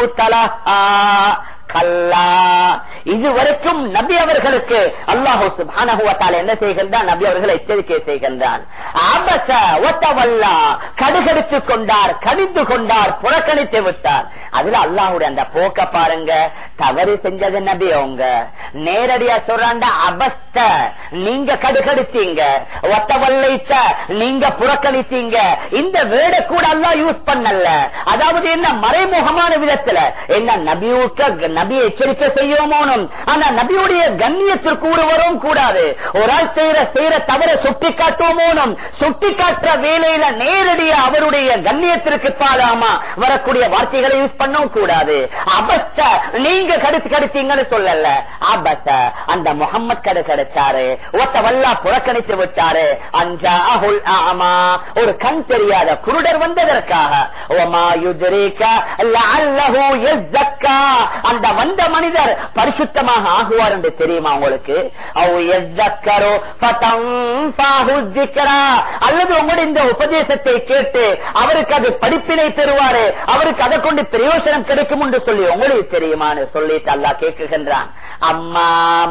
anhu ta'ala கல்லா. இதுவரைக்கும் நபி அவர்களுக்கு அல்லாஹூ சுபானகுவத்தால் என்ன செய்கின்றான்? நபி அவர்களை எச்சரிக்கை செய்கின்றான். ஆபச ஒத்தவல்லா. கடுகடித்து கொண்டார் கடிந்து கொண்டார் புறக்கணித்து விட்டார். அதுல அல்லாஹுடைய அந்த போக்க பாருங்க. தவறு செஞ்சது நபி அவங்க. நேரடியா சொல்றாண்ட அபஸ்த. நீங்க கடுகடித்தீங்க. ஒத்தவல்லைத்த. நீங்க புறக்கணித்தீங்க. இந்த வேட கூட அல்லா யூஸ் பண்ணல. அதாவது என்ன மறைமுகமான விதத்துல. என்ன நபியூக்க நபியை எச்சரிக்கை செய்யோமோனும். ஆனா நபியுடைய கண்ணியத்திற்கு ஒருவரும் கூடாது. ஒரு ஆள் செய்யற செய்யற தவிர சுட்டி காட்டுவோமோனும் சுட்டி காட்டுற வேலையில நேரடியா அவருடைய கண்ணியத்திற்கு பாடாமா வரக்கூடிய வார்த்தைகளை யூஸ் பண்ணவும் கூடாது. அபஸ்த நீங்க கடுத்து கடுத்தீங்கன்னு சொல்லல. அபஸ்த அந்த முகம்மது கடு கிடைச்சாரு. ஒத்த வல்லா புறக்கணித்து விட்டாரு. அஞ்சா அகுல் ஆமா ஒரு கண் தெரியாத குருடர் வந்ததற்காக. ஒமா யுதிரிக்க லஅல்லஹு அந்த வந்த மனிதர் பரிசுத்தமாக ஆகுவார் என்று தெரியுமா உங்களுக்கு? அல்லது உங்களுடைய இந்த உபதேசத்தை கேட்டு அவருக்கு அது படிப்பினை பெறுவாரு அவருக்கு அதை கொண்டு பிரயோசனம் கிடைக்கும் என்று சொல்லி உங்களுக்கு தெரியுமான்னு சொல்லிட்டு அல்லா கேட்குகின்றான். அம்மா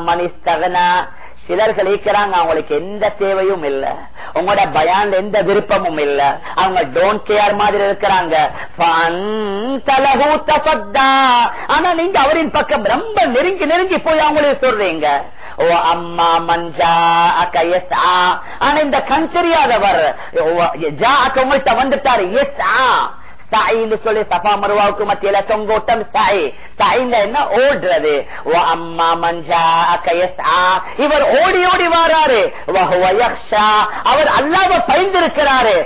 மனிஸ்தகனா சிலர் கழிக்கிறாங்க அவங்களுக்கு எந்த தேவையும் இல்ல. உங்களோட பயான் எந்த விருப்பமும் இல்ல. அவங்க டோன்ட் கேர் மாதிரி இருக்கிறாங்க. ஆனா நீங்க அவரின் பக்கம் ரொம்ப நெருங்கி நெருங்கி போய் அவங்களே சொல்றீங்க. ஓ அம்மா மஞ்சா அக்கா ஆனா இந்த கண் தெரியாதவர் உங்கள்கிட்ட வந்துட்டாரு எஸ் ஆ சாயின்னு சொல்லி சபா மருவாவுக்கு மத்தியில தொங்கோட்டம் சாய். சாயில என்ன? ஓடுறது. அம்மா மஞ்சா கயசா இவர் ஓடி ஓடி வாராரு. அவர் அல்லாம பயந்திருக்கிறாரு.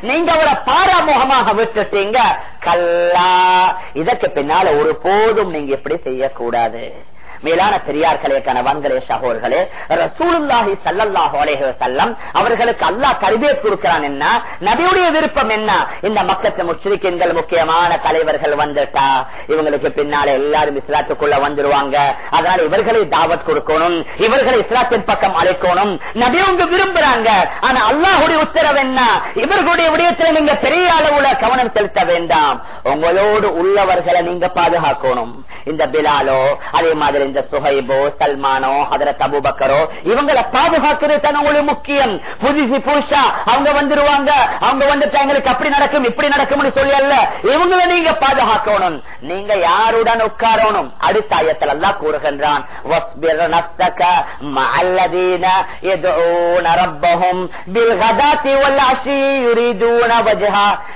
நீங்க அவரை பாராமுகமாக விட்டுட்டீங்க. கல்லா. இதற்கு பின்னால ஒரு போதும் நீங்க எப்படி செய்யக்கூடாது. மேலான பெரியார்களே கணவன்களே சகோர்களே ரசூலுல்லாஹி சல்லல்லாஹு அலைஹி வஸல்லம் அவர்களுக்கு அல்லாஹ் கருவே கொடுக்கிறான் என்ன? நபியுடைய விருப்பம் என்ன? இந்த மக்கத்து முஸ்லிம்கள் முக்கியமான தலைவர்கள் வந்துட்டா? இவங்களுக்கு பின்னால எல்லாரும் இஸ்லாத்துக்குள்ள வந்துருவாங்க. அதனால இவர்களை தாவத் கொடுக்கணும். இவர்களை இஸ்லாத்தின் பக்கம் அழைக்கணும். நபியவங்க விரும்புறாங்க. ஆனா அல்லாஹுடைய உத்தரவு என்ன? இவர்களுடைய விடயத்தில் நீங்க பெரிய அளவுல கவனம் செலுத்த வேண்டாம். உங்களோடு உள்ளவர்களை நீங்க பாதுகாக்கணும். இந்த பிலாலோ அதே மாதிரி இந்த சுகைபோ சல்மானோ ஹதரத் தபுபக்கரோ இவங்களை பாதுகாக்கிறது தான் உங்களுக்கு முக்கியம். புதுசு புதுசா அவங்க வந்துருவாங்க. அவங்க வந்துட்டு எங்களுக்கு அப்படி நடக்கும் இப்படி நடக்கும்னு சொல்லி அல்ல. இவங்களை நீங்க பாதுகாக்கணும். நீங்க யாருடன் உட்காரணும்? அடுத்த ஆயத்தில் அல்லா கூறுகின்றான்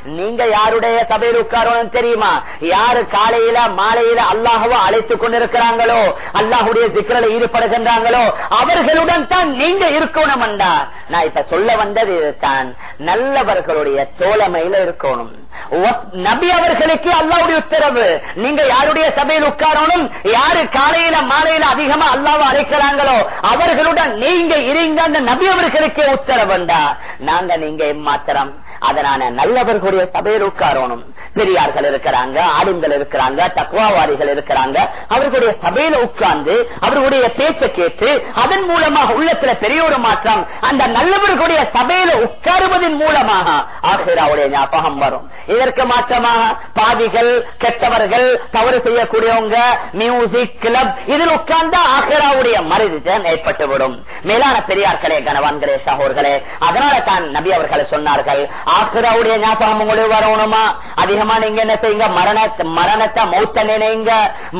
நீங்க யாருடைய சபையில் உட்காரணும் தெரியுமா? யாரு காலையில மாலையில அல்லாஹவோ அழைத்துக் கொண்டிருக்கிறாங்களோ? அல்லாஹுடைய சிக்கரில் ஈடுபடுகின்றாங்களோ அவர்களுடன் தான் நீங்க இருக்கணும் என்றார் நான் இப்ப சொல்ல வந்தது இதுதான். நல்லவர்களுடைய தோழமையில இருக்கணும். நபி அவர்களுக்கு அல்லாவுடைய உத்தரவு. நீங்க யாருடைய சபையில் உட்காரணும்? யாரு காலையில மாலையில அதிகமா அல்லாவை அழைக்கிறாங்களோ அவர்களுடன் நீங்க இருங்க அந்த நபி அவர்களுக்கே உத்தரவுண்டா. நாங்க நீங்க மாத்திரம் அதனால நல்லவர்களுடைய சபையில் உட்காரணும். பெரியார்கள் இருக்கிறாங்க ஆளுங்கள் இருக்கிறாங்க தக்குவாவாரிகள் இருக்கிறாங்க. அவர்களுடைய சபையில உட்கார்ந்து அவர்களுடைய பேச்சை கேட்டு அதன் மூலமாக உள்ளத்துல பெரிய ஒரு மாற்றம் அந்த நல்லவர்களுடைய சபையில உட்காருவதன் மூலமாக ஆசிராவுடைய ஞாபகம் வரும். இதற்கு மாற்றமாக பாதிகள் கெட்டவர்கள் தவறு செய்யக்கூடியவங்க மியூசிக் கிளப் இதில் உட்கார்ந்தா ஆசிராவுடைய மருதிதான் ஏற்பட்டுவிடும். மேலான பெரியார்களே கனவான்களே சகோர்களே அதனால தான் நபி அவர்களை சொன்னார்கள் ஆசிராவுடைய ஞாபகம் உங்களுக்கு வரணுமா? அதிகமா நீங்க என்ன செய்யுங்க? மரண மரணத்தை மௌத்த நினைங்க.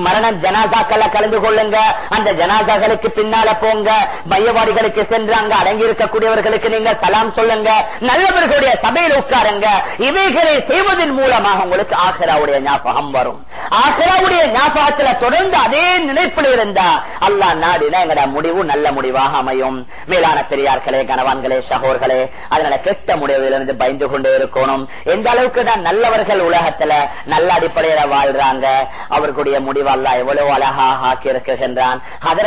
மரண ஜனாசாக்களை கலந்து கொள்ளுங்க. அந்த ஜனாதாக்களுக்கு பின்னால போங்க. மையவாடிகளுக்கு சென்று அங்க அடங்கி இருக்கக்கூடியவர்களுக்கு நீங்க சலாம் சொல்லுங்க. நல்லவர்களுடைய சபையில் உட்காருங்க. இவைகளை செய்வதன் மூலமாக உங்களுக்கு ஆசராவுடைய ஞாபகம் வரும். ஆசராவுடைய ஞாபகத்துல தொடர்ந்து அதே நினைப்பில் இருந்தா அல்லா நாடினா எங்கட முடிவு நல்ல முடிவாக அமையும். மேலான பெரியார்களே கணவான்களே சகோர்களே அதனால கெட்ட முடிவிலிருந்து பயந்து கொண்டே இருக்கணும். எந்த அளவுக்கு தான் நல்லவர்கள் உலகத்துல நல்ல அடிப்படையில வாழ்றாங்க அவர்களுடைய முடிவு எவ்வளவு அழகாக ஆக்கி இருக்குகின்றான் அதர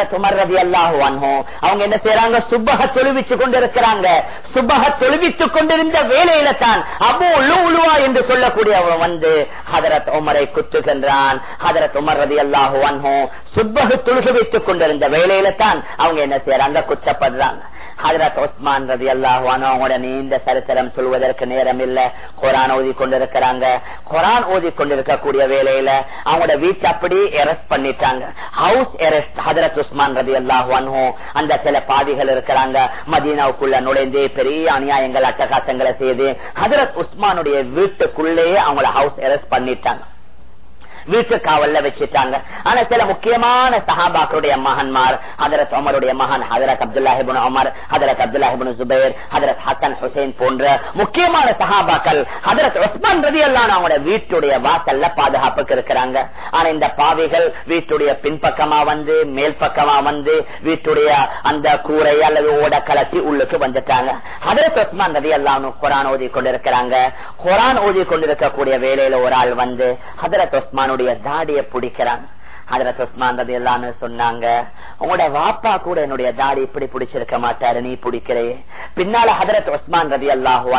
அவங்க என்ன செய்யறாங்க தொழுவிச்சு கொண்டிருக்கிறாங்க. தொழுவித்துக் கொண்டிருந்த வேலையில தான் அபு உலுவா என்று சொல்லக்கூடியவன் வந்து ஹதரத் உமரை குத்துகின்றான். ஹதரத் உமர் ரதி அல்லாஹு சுப்பகு தொழுகை வைத்துக் கொண்டிருந்த வேலையில தான் அவங்க என்ன செய்யறாங்க? குச்சப்படுறாங்க ஹதரத் உஸ்மான் ரதி அல்லாஹானோ அவங்களோட நீண்ட சரித்திரம் சொல்வதற்கு நேரம் இல்ல குரான் ஓதி கொண்டிருக்கிறாங்க குரான் ஓதி கொண்டிருக்கக்கூடிய வேலையில அவங்களோட வீட்டை அப்படி எரஸ்ட் பண்ணிட்டாங்க. ஹவுஸ் எரஸ்ட் ஹதரத் உஸ்மான் ரதி அல்லாஹானோ அந்த சில பாதிகள் இருக்கிறாங்க. மதீனாவுக்குள்ள நுழைந்து பெரிய அநியாயங்கள் அட்டகாசங்களை செய்து ஹதரத் உஸ்மானுடைய வீட்டுக்குள்ளேயே அவங்கள ஹவுஸ் எரஸ்ட் பண்ணிட்டாங்க. வீட்டு காவல்ல வச்சுட்டாங்க. ஆனா சில முக்கியமான சஹாபாக்களுடைய மகன்மார் ஹதரத் உமருடைய மகன் ஹதரத் அப்துல்லாஹிபின் உமர் ஹதரத் அப்துல்லாஹிபின் ஜுபேர் ஹதரத் ஹசன் ஹுசைன் போன்ற முக்கியமான சஹாபாக்கள் ஹதரத் உஸ்மான் ரதி எல்லாம் அவங்களோட வீட்டுடைய வாசல்ல பாதுகாப்புக்கு இருக்கிறாங்க. ஆனா இந்த பாவிகள் வீட்டுடைய பின்பக்கமா வந்து மேல் பக்கமா வந்து வீட்டுடைய அந்த கூரை அல்லது ஓட கலத்தி உள்ளுக்கு வந்துட்டாங்க. ஹதரத் உஸ்மான் ரதி எல்லாம் குரான் ஓதி கொண்டிருக்கிறாங்க குரான் ஓதி கொண்டிருக்கக்கூடிய வேலையில ஒரு ஆள் வந்து ஹதரத் உஸ்மான் அவனுடைய தாடியை பிடிக்கிறான். ஹதரத் உஸ்மான் ரதி எல்லான்னு சொன்னாங்க உங்களோட வாப்பா கூட என்னுடைய தாடி இப்படி பிடிச்சிருக்க மாட்டாரு நீ பிடிக்கிறே. பின்னால ஹதரத் உஸ்மான் ரதி அல்லாஹு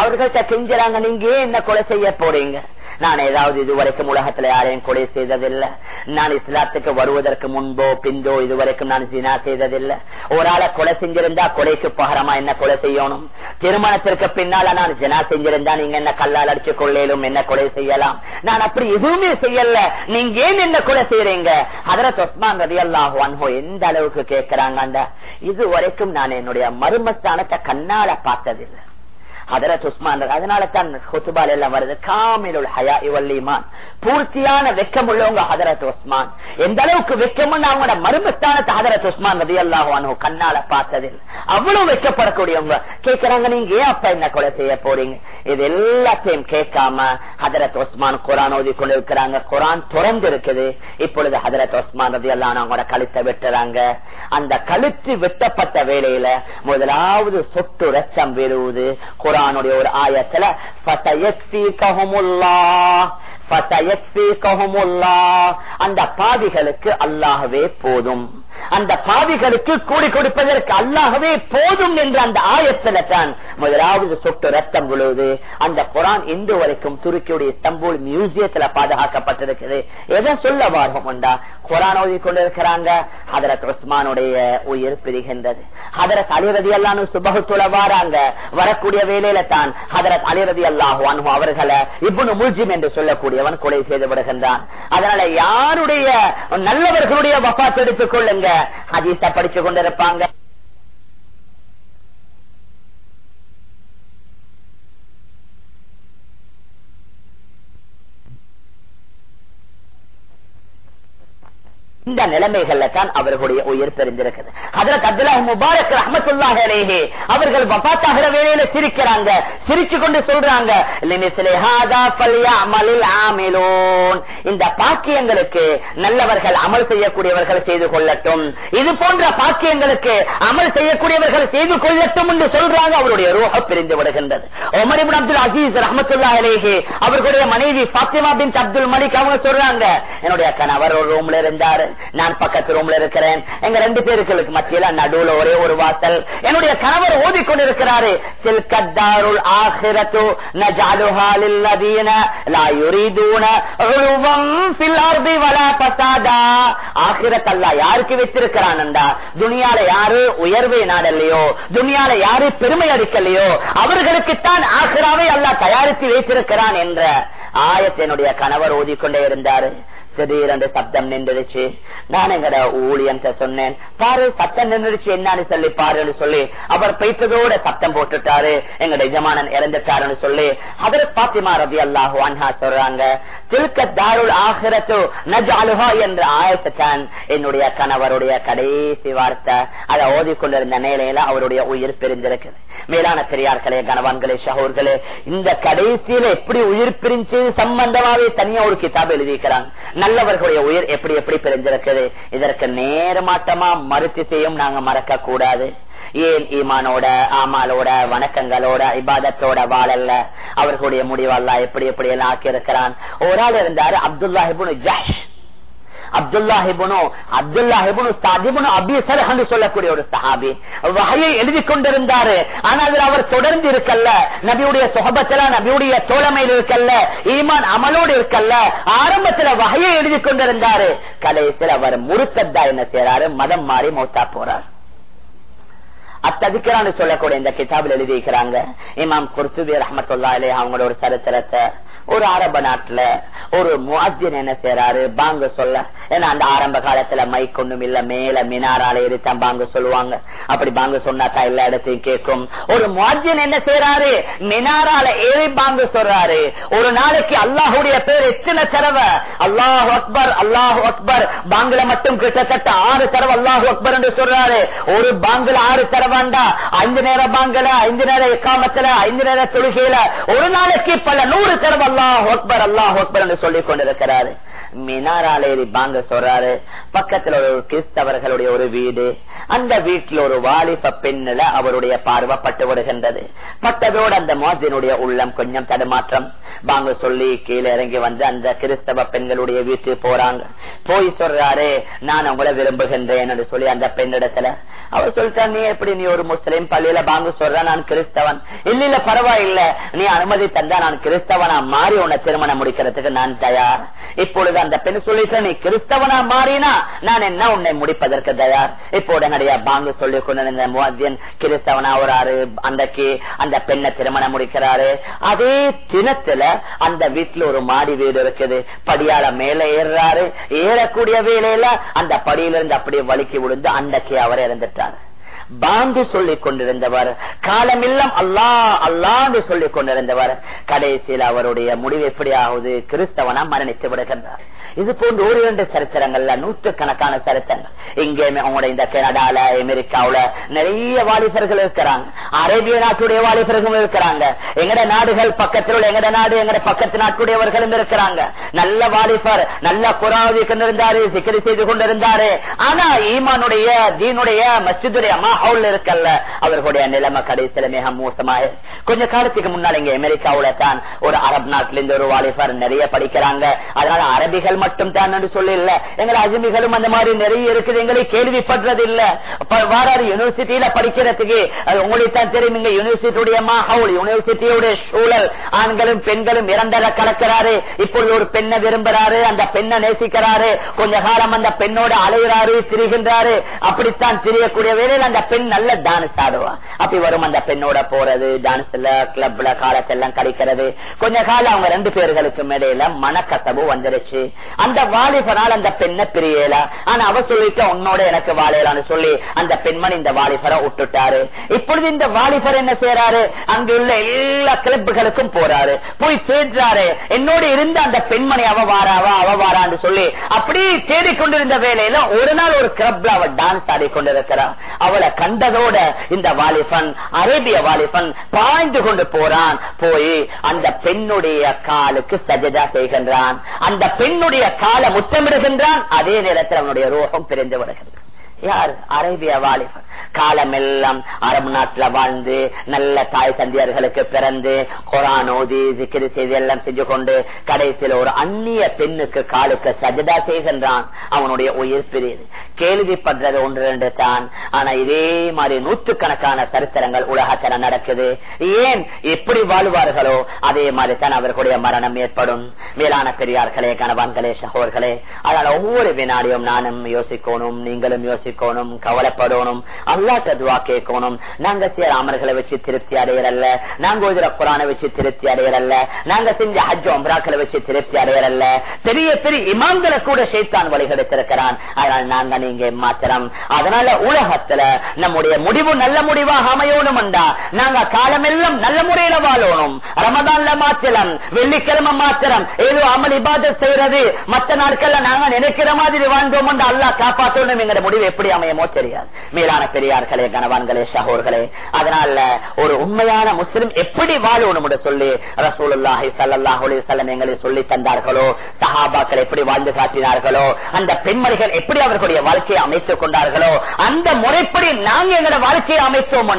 அவர்கள்ட்ட கெஞ்சுறாங்க நீங்க ஏன் என்ன கொலை செய்ய போறீங்க? நான் ஏதாவது இதுவரைக்கும் உலகத்துல யாரையும் கொலை செய்ததில்லை. நான் இஸ்லாத்துக்கு வருவதற்கு முன்போ பிந்தோ இதுவரைக்கும் நான் ஜினா செய்ததில்லை. ஒரு ஆளை கொலை செஞ்சிருந்தா கொலைக்கு பகரமா என்ன கொலை செய்யணும்? திருமணத்திற்கு பின்னால நான் ஜினா செஞ்சிருந்தா நீங்க என்ன கல்லால் அடிச்சு கொள்ளையிலும் என்ன கொலை செய்யலாம்? நான் அப்படி எதுவுமே செய்யல. நீங்க ஏன் என்ன கொலை செய்யறீங்க அதரத் உஸ்மான் ரதி அல்லாஹோ அன்ஹோ எந்த அளவுக்கு கேட்கிறாங்க இது வரைக்கும் நான் என்னுடைய மருமஸ்தானத்தை கண்ணால பார்த்ததில்லை. அதரத் உஸ்மான். அதனால தான் ஹுத்துபால் எல்லாம் வருது. காமிலுல் ஹயா இவல்லிமான் பூர்த்தியான வெக்கம் உள்ளவங்க ஹதரத் உஸ்மான். எந்த அளவுக்கு வெக்கம்னு அவங்களோட மருமஸ்தானத்தை ஹதரத் உஸ்மான் ரதி அல்லாஹ் கண்ணால பார்த்ததில் அவ்வளவு வெக்கப்படக்கூடியவங்க. கேட்கிறாங்க நீங்க ஏன் அப்ப என்ன கொலை செய்ய போறீங்க? இது எல்லாத்தையும் கேட்காம ஹதரத் உஸ்மான் குரான் ஓதி கொண்டு இருக்கிறாங்க குரான் திறந்து இருக்குது இப்பொழுது ஹதரத் உஸ்மான் ரதி அல்லாஹ் அவங்களோட கழுத்தை வெட்டுறாங்க. அந்த கழுத்து வெட்டப்பட்ட வேலையில முதலாவது சொட்டு ரத்தம் விழுவுது. குரானுடைய ஒரு ஆயத்துல அந்த பாவிகளுக்கு அல்லாகவே போதும். அந்த பாவிகளுக்கு கூடி கொடுப்பதற்கு அல்லாகவே போதும் என்று அந்த ஆயத்தில் தான் முதலாவது சொட்டு ரத்தம் விழுவது அந்த குரான் இன்று வரைக்கும் துருக்கியுடைய இஸ்தம்பூல் மியூசியத்தில் பாதுகாக்கப்பட்டிருக்கிறது எதை சொல்ல வார்வம்டா குரான் ஓதி கொண்டிருக்கிறாங்க. ஹதரத் உஸ்மானுடைய உயிர் பிரிகின்றது. ஹதரத் அலிரதி அல்லானு சுபகுத்துல வாராங்க. வரக்கூடிய வேலையில தான் ஹதரத் அலிரதி அல்லாஹு அவர்களை இப்பனு முல்ஜிம் என்று சொல்லக்கூடியவன் கொலை செய்து விடுகின்றான். அதனால யாருடைய நல்லவர்களுடைய வப்பாத்து எடுத்துக் கொள்ளுங்க? ஹதீஸ படிச்சு கொண்டிருப்பாங்க. இந்த நிலைமைகள்ல தான் அவர்களுடைய உயிர் பெருந்திருக்கிறது ஹதரத் அப்துல்லாஹ் முபாரக் ரஹமத்துல்லாஹி அவர்கள் வஃபாத்தாகிற வேலையில சிரிக்கிறாங்க. சிரிச்சு கொண்டு சொல்றாங்க இந்த பாக்கியங்களுக்கு நல்லவர்கள் அமல் செய்யக்கூடியவர்கள் செய்து கொள்ளட்டும். இது போன்ற பாக்கியங்களுக்கு அமல் செய்யக்கூடியவர்கள் செய்து கொள்ளட்டும் என்று சொல்றாங்க. அவருடைய ரூஹ பிரிந்து விடுகின்றது. உமர் இப்னு அப்துல் அசீஸ் ரஹமத்துல்லாஹி அவர்களுடைய மனைவி பாத்திமா பின் அப்துல் மலிக் அவங்க சொல்றாங்க என்னுடைய கணவர் ஒரு ரூம்ல இருந்தாரு. நான் பக்கத்து ரூம்ல இருக்கிறேன். எங்க ரெண்டு பேருக்கு மத்தியில நடுவுல ஒரே ஒரு வாசல். என்னுடைய கணவர் ஓதிக்கொண்டிருக்கிறாரு. சில்கத்தாருள் ஆஹிரத்து நஜாலுஹா லா யுரீதூன உலுவம் ஃபில் அர்தி வலா ஃபசாதா ஆஹிரத் அல்லாஹ் யாருக்கு வைத்திருக்கிறான்டா துனியால யாரு உயர்வை நாடல்லையோ துனியால யாரு பெருமை அடிக்கலையோ அவர்களுக்குத்தான் ஆஹிராவை அல்லாஹ் தயாரித்து வைத்திருக்கிறான் என்ற ஆயத்தினுடைய கணவர் ஓதிக்கொண்டே இருந்தாரு. திடீரென்று சப்தம் நின்றுடுச்சு. நான் எங்கட ஊழியன்ட்ட சொன்னேன் பாரு சத்தம் நின்றுடுச்சு என்னன்னு சொல்லி பாருன்னு சொல்லி அவர் பெய்ததோட சத்தம் போட்டுட்டாரு. எங்கட எஜமானன் இறந்துட்டாருன்னு சொல்லி அவர் பாத்திமா ரவி அல்லாஹு அன்ஹா சொல்றாங்க திருக்க தாருள் ஆகிரத்து நஜாலுஹா என்ற ஆயத்தான் என்னுடைய கணவருடைய கடைசி வார்த்தை. அதை ஓதிக்கொண்டிருந்த நிலையில அவருடைய உயிர் பிரிந்திருக்குது. மேலான பெரியார்களே கணவான்களே சகோர்களே இந்த கடைசியில எப்படி உயிர் பிரிஞ்சு சம்பந்தமாவே தனியா ஒரு கிதாப் எழுதிக்கிறாங்க நல்லவர்களுடைய உயிர் எப்படி எப்படி பிரிஞ்சிருக்குது? இதற்கு நேர்மாட்டமா மறுத்து செய்யும் நாங்க மறக்க கூடாது ஏன் ஈமானோட ஆமாலோட வணக்கங்களோட இபாதத்தோட வாழல்ல? அவர்களுடைய முடிவெல்லாம் எப்படி எப்படி எல்லாம் ஆக்கி இருக்கிறான் ஒரு ஆள் இருந்தாரு அப்துல்லாஹிபுன் ஜாஷ் அப்துல்லாஹிபுனோ அப்துல்லாஹிபுனு சாதிபுனு அபிசர் என்று சொல்லக்கூடிய ஒரு சஹாபி. வகையை எழுதி கொண்டிருந்தாரு. ஆனால் அவர் தொடர்ந்து இருக்கல்ல. நபியுடைய சுகபத்துல நபியுடைய தோழமையில் இருக்கல்ல. ஈமான் அமலோடு இருக்கல்ல. ஆரம்பத்துல வகையை எழுதி கொண்டிருந்தாரு. கடைசியில் அவர் முறுத்தத்தா என்ன செய்யறாரு மதம் மாறி மௌத்தா போறார். அத்ததுக்கிறான்னு சொல்லக்கூடிய இந்த கிதாபில் எழுதியிருக்கிறாங்க. இமாம் குர்சுபி ரஹமத்துல்லாலே அவங்களோட ஒரு சரித்திரத்தை ஒரு அரப நாட்டுல ஒரு முஅத்தின் என்ன செய்யறாரு பாங்க சொல்ல. ஏன்னா அந்த ஆரம்ப காலத்துல மைக் ஒண்ணும் இல்ல மேல மினாரால இருத்தான் பாங்க சொல்லுவாங்க. அப்படி பாங்க சொன்னாக்கா எல்லா இடத்தையும் கேட்கும். ஒரு முஅத்தின் என்ன செய்யறாரு மினாரால ஏறி பாங்க சொல்றாரு. ஒரு நாளைக்கு அல்லாஹுடைய பேர் எத்தனை தடவை? அல்லாஹு அக்பர் அல்லாஹு அக்பர். பாங்குல மட்டும் கிட்டத்தட்ட ஆறு தடவை அல்லாஹு அக்பர் என்று சொல்றாரு. ஒரு பாங்குல ஆறு தடவை வந்தா ஐந்து நேர பாங்கல ஐந்து நேர எக்காமத்துல ஐந்து நேர தொழுகையில ஒரு நாளைக்கு பல நூறு தடவை அல்லாஹ் அக்பர் அல்லாஹ் அக்பர் என்று சொல்லிக் கொண்டிருக்கிறாரு. மினாராலேரி பாங்க சொல்றாரு. பக்கத்துல ஒரு கிறிஸ்தவர்களுடைய ஒரு வீடு. அந்த வீட்டில் ஒரு வாலிப பெண்ணுல அவருடைய பார்வை பட்டு விடுகின்றது. பட்டதோடு அந்த மோஜினுடைய உள்ளம் கொஞ்சம் தடுமாற்றம். பாங்க சொல்லி கீழே இறங்கி வந்து அந்த கிறிஸ்தவ பெண்களுடைய வீட்டுக்கு போறாங்க. போய் சொல்றாரு நான் உங்களை விரும்புகின்றேன் என்று சொல்லி அந்த பெண்ணிடத்துல அவர் சொல்லிட்டா நீ எப்படி நீ ஒரு முஸ்லீம் பள்ளியில பாங்க சொல்ற நான் கிறிஸ்தவன். இல்ல இல்ல பரவாயில்ல. நீ அனுமதி தந்தா நான் கிறிஸ்தவனா மாறி உன்னை திருமணம் முடிக்கிறதுக்கு நான் தயார். இப்பொழுது அந்த பெண் சொல்லிட்டு நீ கிறிஸ்தவனா மாறினா நான் என்ன உன்னை முடிப்பதற்கு தயார்? இப்போ உடனடியா பாங்கு சொல்லி கொண்டு முவத்தியன் கிறிஸ்தவனா வராரு அன்றைக்கு அந்த பெண்ணை திருமணம் முடிக்கிறாரு. அதே தினத்துல அந்த வீட்டுல ஒரு மாடி வீடு இருக்குது. படியால மேல ஏறுறாரு. ஏறக்கூடிய வேலையில அந்த படியிலிருந்து அப்படியே வலிக்கி விழுந்து அன்றைக்கு அவர் இறந்துட்டாரு. பாந்து சொல்லிக் கொண்டிருந்தவர் காலமில்லம் அல்லா அல்லாண்டு சொல்லிக் கொண்டிருந்தவர். கடைசியில் அவருடைய முடிவு எப்படி ஆகுது கிறிஸ்தவனா மரணித்து விடுகின்றார். இது போன்ற ஒரு இரண்டு சரித்திரங்கள்ல நூற்றுக்கணக்கான சரித்திரங்கள். இங்கே உங்களுடைய இந்த கனடால அமெரிக்காவுல நிறைய வாலிபர்கள் இருக்கிறாங்க. அரேபிய நாட்டுடைய வாலிபர்களும் இருக்கிறாங்க. எங்கட நாடுகள் பக்கத்தில் உள்ள எங்கட நாடு எங்கட பக்கத்து நாட்டுடையவர்களும் இருக்கிறாங்க. நல்ல வாலிபர் நல்ல குராவி கொண்டிருந்தாரு சிக்கரி செய்து கொண்டிருந்தாரு. ஆனா ஈமானுடைய தீனுடைய மஸ்ஜிதுடைய மாஹவுல் இருக்கல்ல. அவர்களுடைய நிலைமை கடைசியில மிக மோசமாக கொஞ்ச காலத்துக்கு முன்னால் இங்க அமெரிக்காவுல தான் ஒரு அரப் நாட்டிலிருந்து ஒரு வாலிபர் நிறைய படிக்கிறாங்க. அதனால அரபிகள் மட்டும் தான் என்று சொல்லி இல்ல எங்களை அஜிமிகளும் அந்த மாதிரி நிறைய இருக்குது. எங்களை கேள்விப்படுறது இல்ல வாராறு யூனிவர்சிட்டியில படிக்கிறதுக்கு உங்களுக்கு தான் தெரியும். இங்க யூனிவர்சிட்டியுடைய மாஹவுல் யூனிவர்சிட்டியுடைய சூழல். ஆண்களும் பெண்களும் இரண்டரை கலக்கிறாரு. இப்பொழுது ஒரு பெண்ணை விரும்புறாரு. அந்த பெண்ணை நேசிக்கிறாரு. கொஞ்ச காலம் அந்த பெண்ணோட அலைகிறாரு திரிகின்றாரு. அப்படித்தான் தெரியக்கூடிய வேலையில் அந்த பெண் நல்ல டான்ஸ் ஆடுவா. அப்படி வரும் அந்த பெண்ணோட போறது டான்ஸ்ல கிளப்ல காலத்தெல்லாம் கழிக்கிறது. கொஞ்ச காலம் அவங்க ரெண்டு பேர்களுக்கு இடையில மனக்கசவு வந்துருச்சு. அந்த வாலிபரால் அந்த பெண்ணை பிரியல. ஆனா அவ சொல்லிட்டு உன்னோட எனக்கு வாழையலான்னு சொல்லி அந்த பெண்மணி இந்த வாலிபரை விட்டுட்டாரு. இப்பொழுது இந்த வாலிபர் என்ன செய்யறாரு அங்குள்ள எல்லா கிளப்புகளுக்கும் போறாரு. போய் தேடுறாரு என்னோட இருந்த அந்த பெண்மணி அவ வாராவா அவ வாரான்னு சொல்லி அப்படி தேடிக்கொண்டிருந்த வேலையில ஒரு நாள் ஒரு கிளப்ல அவ டான்ஸ் ஆடி கொண்டிருக்கிறார் அவளை கண்டதோட இந்த வாலிபன் அரேபிய வாலிபன் பாய்ந்து கொண்டு போறான். போய் அந்த பெண்ணுடைய காலுக்கு சஜிதா செய்கின்றான். அந்த பெண்ணுடைய காலை முத்தமிடுகின்றான். அதே நேரத்தில் அவனுடைய ரோகம் பிரிந்து வருகின்றான் யார்? அரேபிய வாலிபர் காலமெல்லாம் அரபு நாட்டுல வாழ்ந்து நல்ல தாய் தந்தையர்களுக்கு பிறந்து குரான் ஓதி சிக்கிரி செய்து எல்லாம் செஞ்சு கொண்டு கடைசியில் ஒரு அந்நிய பெண்ணுக்கு காலுக்கு சஜிதா செய்கின்றான். அவனுடைய உயிர் பிரியுது. கேள்விப்படுறது ஒன்று ரெண்டு தான். ஆனா இதே மாதிரி நூற்றுக்கணக்கான சரித்திரங்கள் உலகத்தில் நடக்குது. ஏன் எப்படி வாழ்வார்களோ அதே மாதிரி தான் அவர்களுடைய மரணம் ஏற்படும். மேலான பெரியார்களே கணவான்களே சகோர்களே அதனால ஒவ்வொரு வினாடியும் நானும் யோசிக்கணும் நீங்களும் யோசிக்கணும். கவலைப்படணும் அல்லாட்ட துவா கேட்கணும். நாங்க செய்யற அமர்களை வச்சு திருப்தி அடையறல்ல. நாங்க ஓதுற குரானை வச்சு திருப்தி அடையறல்ல. நாங்க செஞ்ச ஹஜ் வச்சு திருப்தி அடையறல்ல. பெரிய பெரிய இமாம்களை கூட ஷைத்தான் வழிகெடுத்திருக்கிறான் அதனால நாங்க நீங்க மாத்திரம். அதனால உலகத்துல நம்முடைய முடிவு நல்ல முடிவாக அமையணும் நாங்க காலமெல்லாம் நல்ல முறையில வாழணும். ரமதான்ல மாத்திரம் வெள்ளிக்கிழமை மாத்திரம் ஏதோ அமல் இபாதத் செய்யறது மத்த நாட்கள்ல நாங்க நினைக்கிற மாதிரி வாழ்ந்தோம் அல்லா காப்பாற்றணும் எங்க முடிவு எப்படி அமையமோ தெரியாது. மேலான பெரியார்களே கனவான்களே ஷஹோர்களே அதனால ஒரு உண்மையான முஸ்லிம் எப்படி வாழணும் சொல்லி ரசூலுல்லாஹி சல்லாஹுலே சல்லம் எங்களை சொல்லி தந்தார்களோ சஹாபாக்கள் எப்படி வாழ்ந்து காட்டினார்களோ அந்த பெண்மணிகள் எப்படி அவர்களுடைய வாழ்க்கையை அமைத்துக் கொண்டார்களோ அந்த முறைப்படி நாங்க எங்களோட வாழ்க்கையை அமைத்தோம்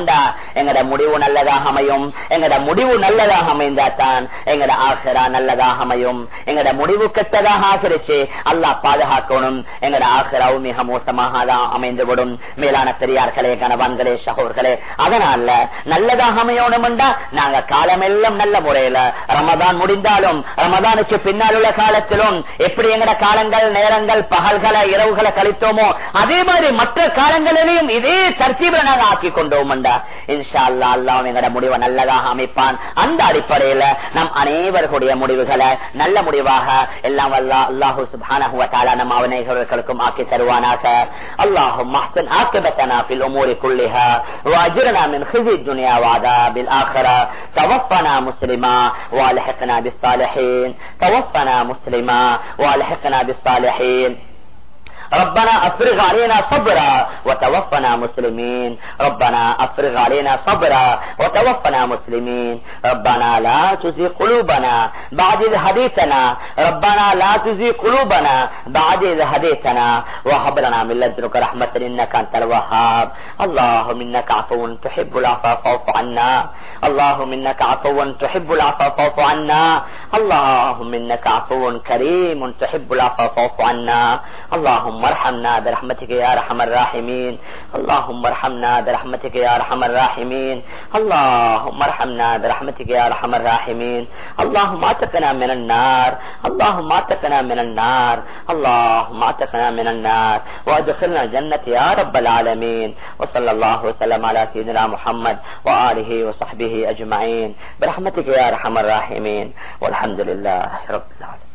எங்கட முடிவு நல்லதாக அமையும். எங்கட முடிவு நல்லதாக அமைந்தாத்தான் எங்கட ஆசரா நல்லதாக அமையும். எங்கட முடிவு கெட்டதாக ஆசிரிச்சு அல்லாஹ் பாதுகாக்கணும். எங்கட ஆசராவும் மிக மோசமாக தான் அமைந்துவிடும். மேலான பெரியார்களே கணவான்களே சகோர்களே அதனால நல்லதாக அமையணும் நாங்க காலமெல்லாம் நல்ல முறையில ரமதான் முடிந்தாலும் ரமதானுக்கு பின்னால் உள்ள காலத்திலும் எப்படி எங்கட காலங்கள் நேரங்கள் பகல்களை இரவுகளை கழித்தோமோ அதே மாதிரி மற்ற காலங்களிலையும் இதே தர்த்தீவில நாங்க ஆக்கி கொண்டோம் இன்ஷா அல்லா அல்லாம் எங்கட முடிவை நல்லதாக அமைப்பான். அந்த அடிப்படையில நம் அனைவர்களுடைய முடிவுகளை நல்ல முடிவாக எல்லாம் வல்லா அல்லாஹூ சுபான நம் அவனைகளுக்கும் ஆக்கி தருவானாக. اللهم احسن عاقبتنا في الأمور كلها وأجرنا من خزي الدنيا وعذاب الآخرة. توفنا مسلما والحقنا بالصالحين. توفنا مسلما والحقنا بالصالحين. ربنا افرغ علينا صبرا وتوفنا مسلمين. ربنا افرغ علينا صبرا وتوفنا مسلمين. ربنا لا تزغ قلوبنا بعد إذ هديتنا. ربنا لا تزغ قلوبنا بعد إذ هديتنا. وهب لنا من لدنك رحمة إنك أنت الوهاب. اللهم إنك عفو تحب العفو فاعف عنا. اللهم إنك عفو تحب العفو فاعف عنا. اللهم إنك عفو كريم تحب العفو فاعف عنا. اللهم ارحمنا برحمتك يا أرحم الراحمين. اللهم ارحمنا برحمتك يا أرحم الراحمين. اللهم ارحمنا برحمتك يا أرحم الراحمين. اللهم اعتقنا من النار. اللهم اعتقنا من النار. اللهم اعتقنا من النار. وأدخلنا الجنة يا رب العالمين. وصلى الله وسلم على سيدنا محمد وآله وصحبه أجمعين. برحمتك يا أرحم الراحمين. والحمد لله رب العالمين.